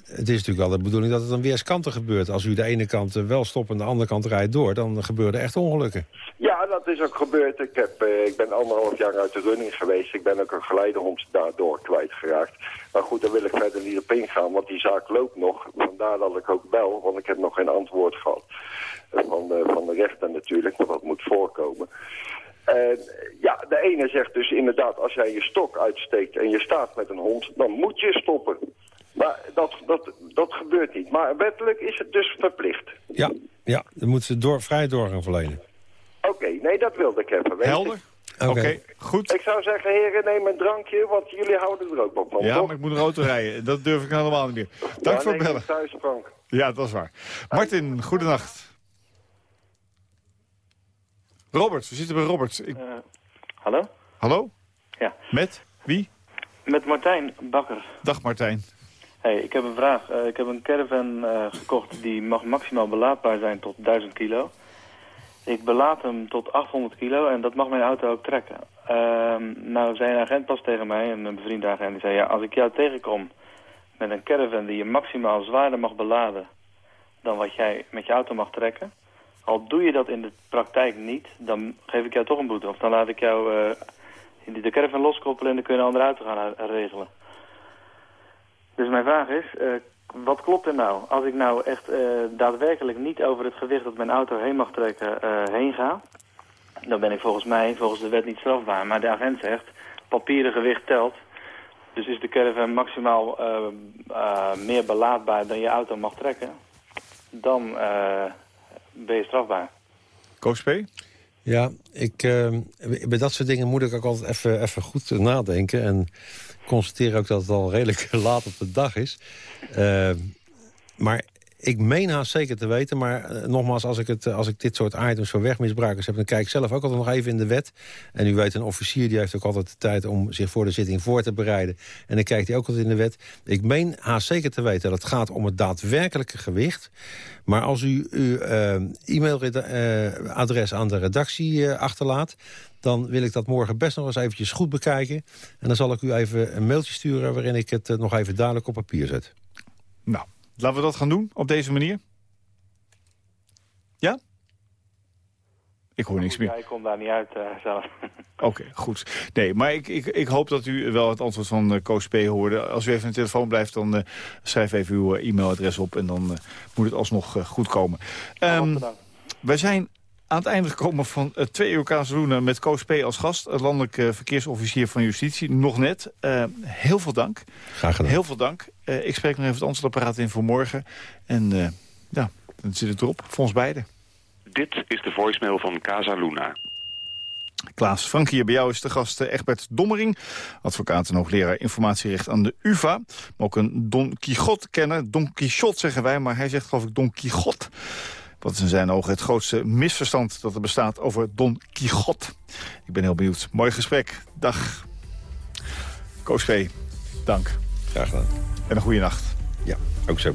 het is natuurlijk wel de bedoeling dat het dan weerskanten gebeurt. Als u de ene kant wel stopt en de andere kant rijdt door... dan gebeuren echt ongelukken. Ja, dat is ook gebeurd. Ik, heb, ik ben anderhalf jaar uit de running geweest. Ik ben ook een geleidehond daardoor kwijtgeraakt. Maar goed, daar wil ik verder niet op ingaan, want die zaak loopt nog. Vandaar dat ik ook bel, want ik heb nog geen antwoord gehad. Van de, van de rechter natuurlijk, want dat moet voorkomen. En ja, de ene zegt dus inderdaad, als jij je stok uitsteekt en je staat met een hond, dan moet je stoppen. Maar dat, dat, dat gebeurt niet. Maar wettelijk is het dus verplicht. Ja, ja dan moet ze door, vrij doorgang verlenen. Oké, okay, nee, dat wilde ik even weten. Helder? Oké, goed. Ik zou zeggen, heren, neem een drankje, want jullie houden er ook van, Ja, toch? maar ik moet een auto rijden. Dat durf ik helemaal niet meer. Dank Ja, voor het bellen. hem thuis, Frank. Ja, dat is waar. Martin, goedenacht. Robert, we zitten bij Robert. Ik... hallo? Hallo? Ja. Met? Wie? Met Martijn Bakker. Dag Martijn. Hey, ik heb een vraag. Eh, ik heb een caravan eh, gekocht die mag maximaal belaadbaar zijn tot 1000 kilo. Ik belaad hem tot 800 kilo en dat mag mijn auto ook trekken. Ehm, nou zei een agent pas tegen mij, een bevriende agent, die zei... ja, als ik jou tegenkom met een caravan die je maximaal zwaarder mag beladen... dan wat jij met je auto mag trekken... al doe je dat in de praktijk niet, dan geef ik jou toch een boete. Of dan laat ik jou eh, de caravan loskoppelen en dan kun je een andere auto gaan regelen. Dus mijn vraag is, eh, wat klopt er nou? Als ik nou echt eh, daadwerkelijk niet over het gewicht dat mijn auto heen mag trekken eh, heen ga... dan ben ik volgens mij, volgens de wet niet strafbaar. Maar de agent zegt, papieren gewicht telt. Dus is de caravan maximaal meer belaadbaar dan je auto mag trekken... dan eh, ben je strafbaar. Koos P? Ja, ik, bij dat soort dingen moet ik ook altijd even, even goed nadenken. En constateer ook dat het al redelijk [LAUGHS] laat op de dag is. Eh, maar ik meen haast zeker te weten. Maar eh, nogmaals, als ik, het, als ik dit soort items voor wegmisbruikers heb... dan kijk ik zelf ook altijd nog even in de wet. En u weet, een officier die heeft ook altijd de tijd om zich voor de zitting voor te bereiden. En dan kijkt hij ook altijd in de wet. Ik meen haast zeker te weten dat het gaat om het daadwerkelijke gewicht. Maar als u uw eh, e-mailadres aan de redactie eh, achterlaat... dan wil ik dat morgen best nog eens eventjes goed bekijken. En dan zal ik u even een mailtje sturen... waarin ik het eh, nog even duidelijk op papier zet. Nou, laten we dat gaan doen op deze manier. Ja? Ik hoor niks meer. Ja, ik kom daar niet uit eh, zelf. [LAUGHS] Oké, goed. Nee, maar ik, ik, ik hoop dat u wel het antwoord van uh, Koos P. hoorde. Als u even aan de telefoon blijft, dan uh, schrijf even uw uh, e-mailadres op... en dan moet het alsnog goed komen. Um, wij zijn aan het einde gekomen van uh, twee uur Kazeloenen met Koos P. als gast. Landelijk uh, verkeersofficier van Justitie, nog net. Uh, heel veel dank. Graag gedaan. Heel veel dank. ik spreek nog even het antwoordapparaat in voor morgen. En ja, dan zit het erop, voor ons beiden. Dit is de voicemail van Casa Luna. Klaas Frank hier bij jou is de gast Egbert Dommering. Advocaat en hoogleraar informatierecht aan de UvA. Maar ook een Don Quixote-kenner. Don Quixote zeggen wij, maar hij zegt geloof ik Don Quixote. Wat is in zijn ogen het grootste misverstand dat er bestaat over Don Quixote. Ik ben heel benieuwd. Mooi gesprek. Dag. Koos V, dank. Graag gedaan. En een goede nacht. Ja, ook zo.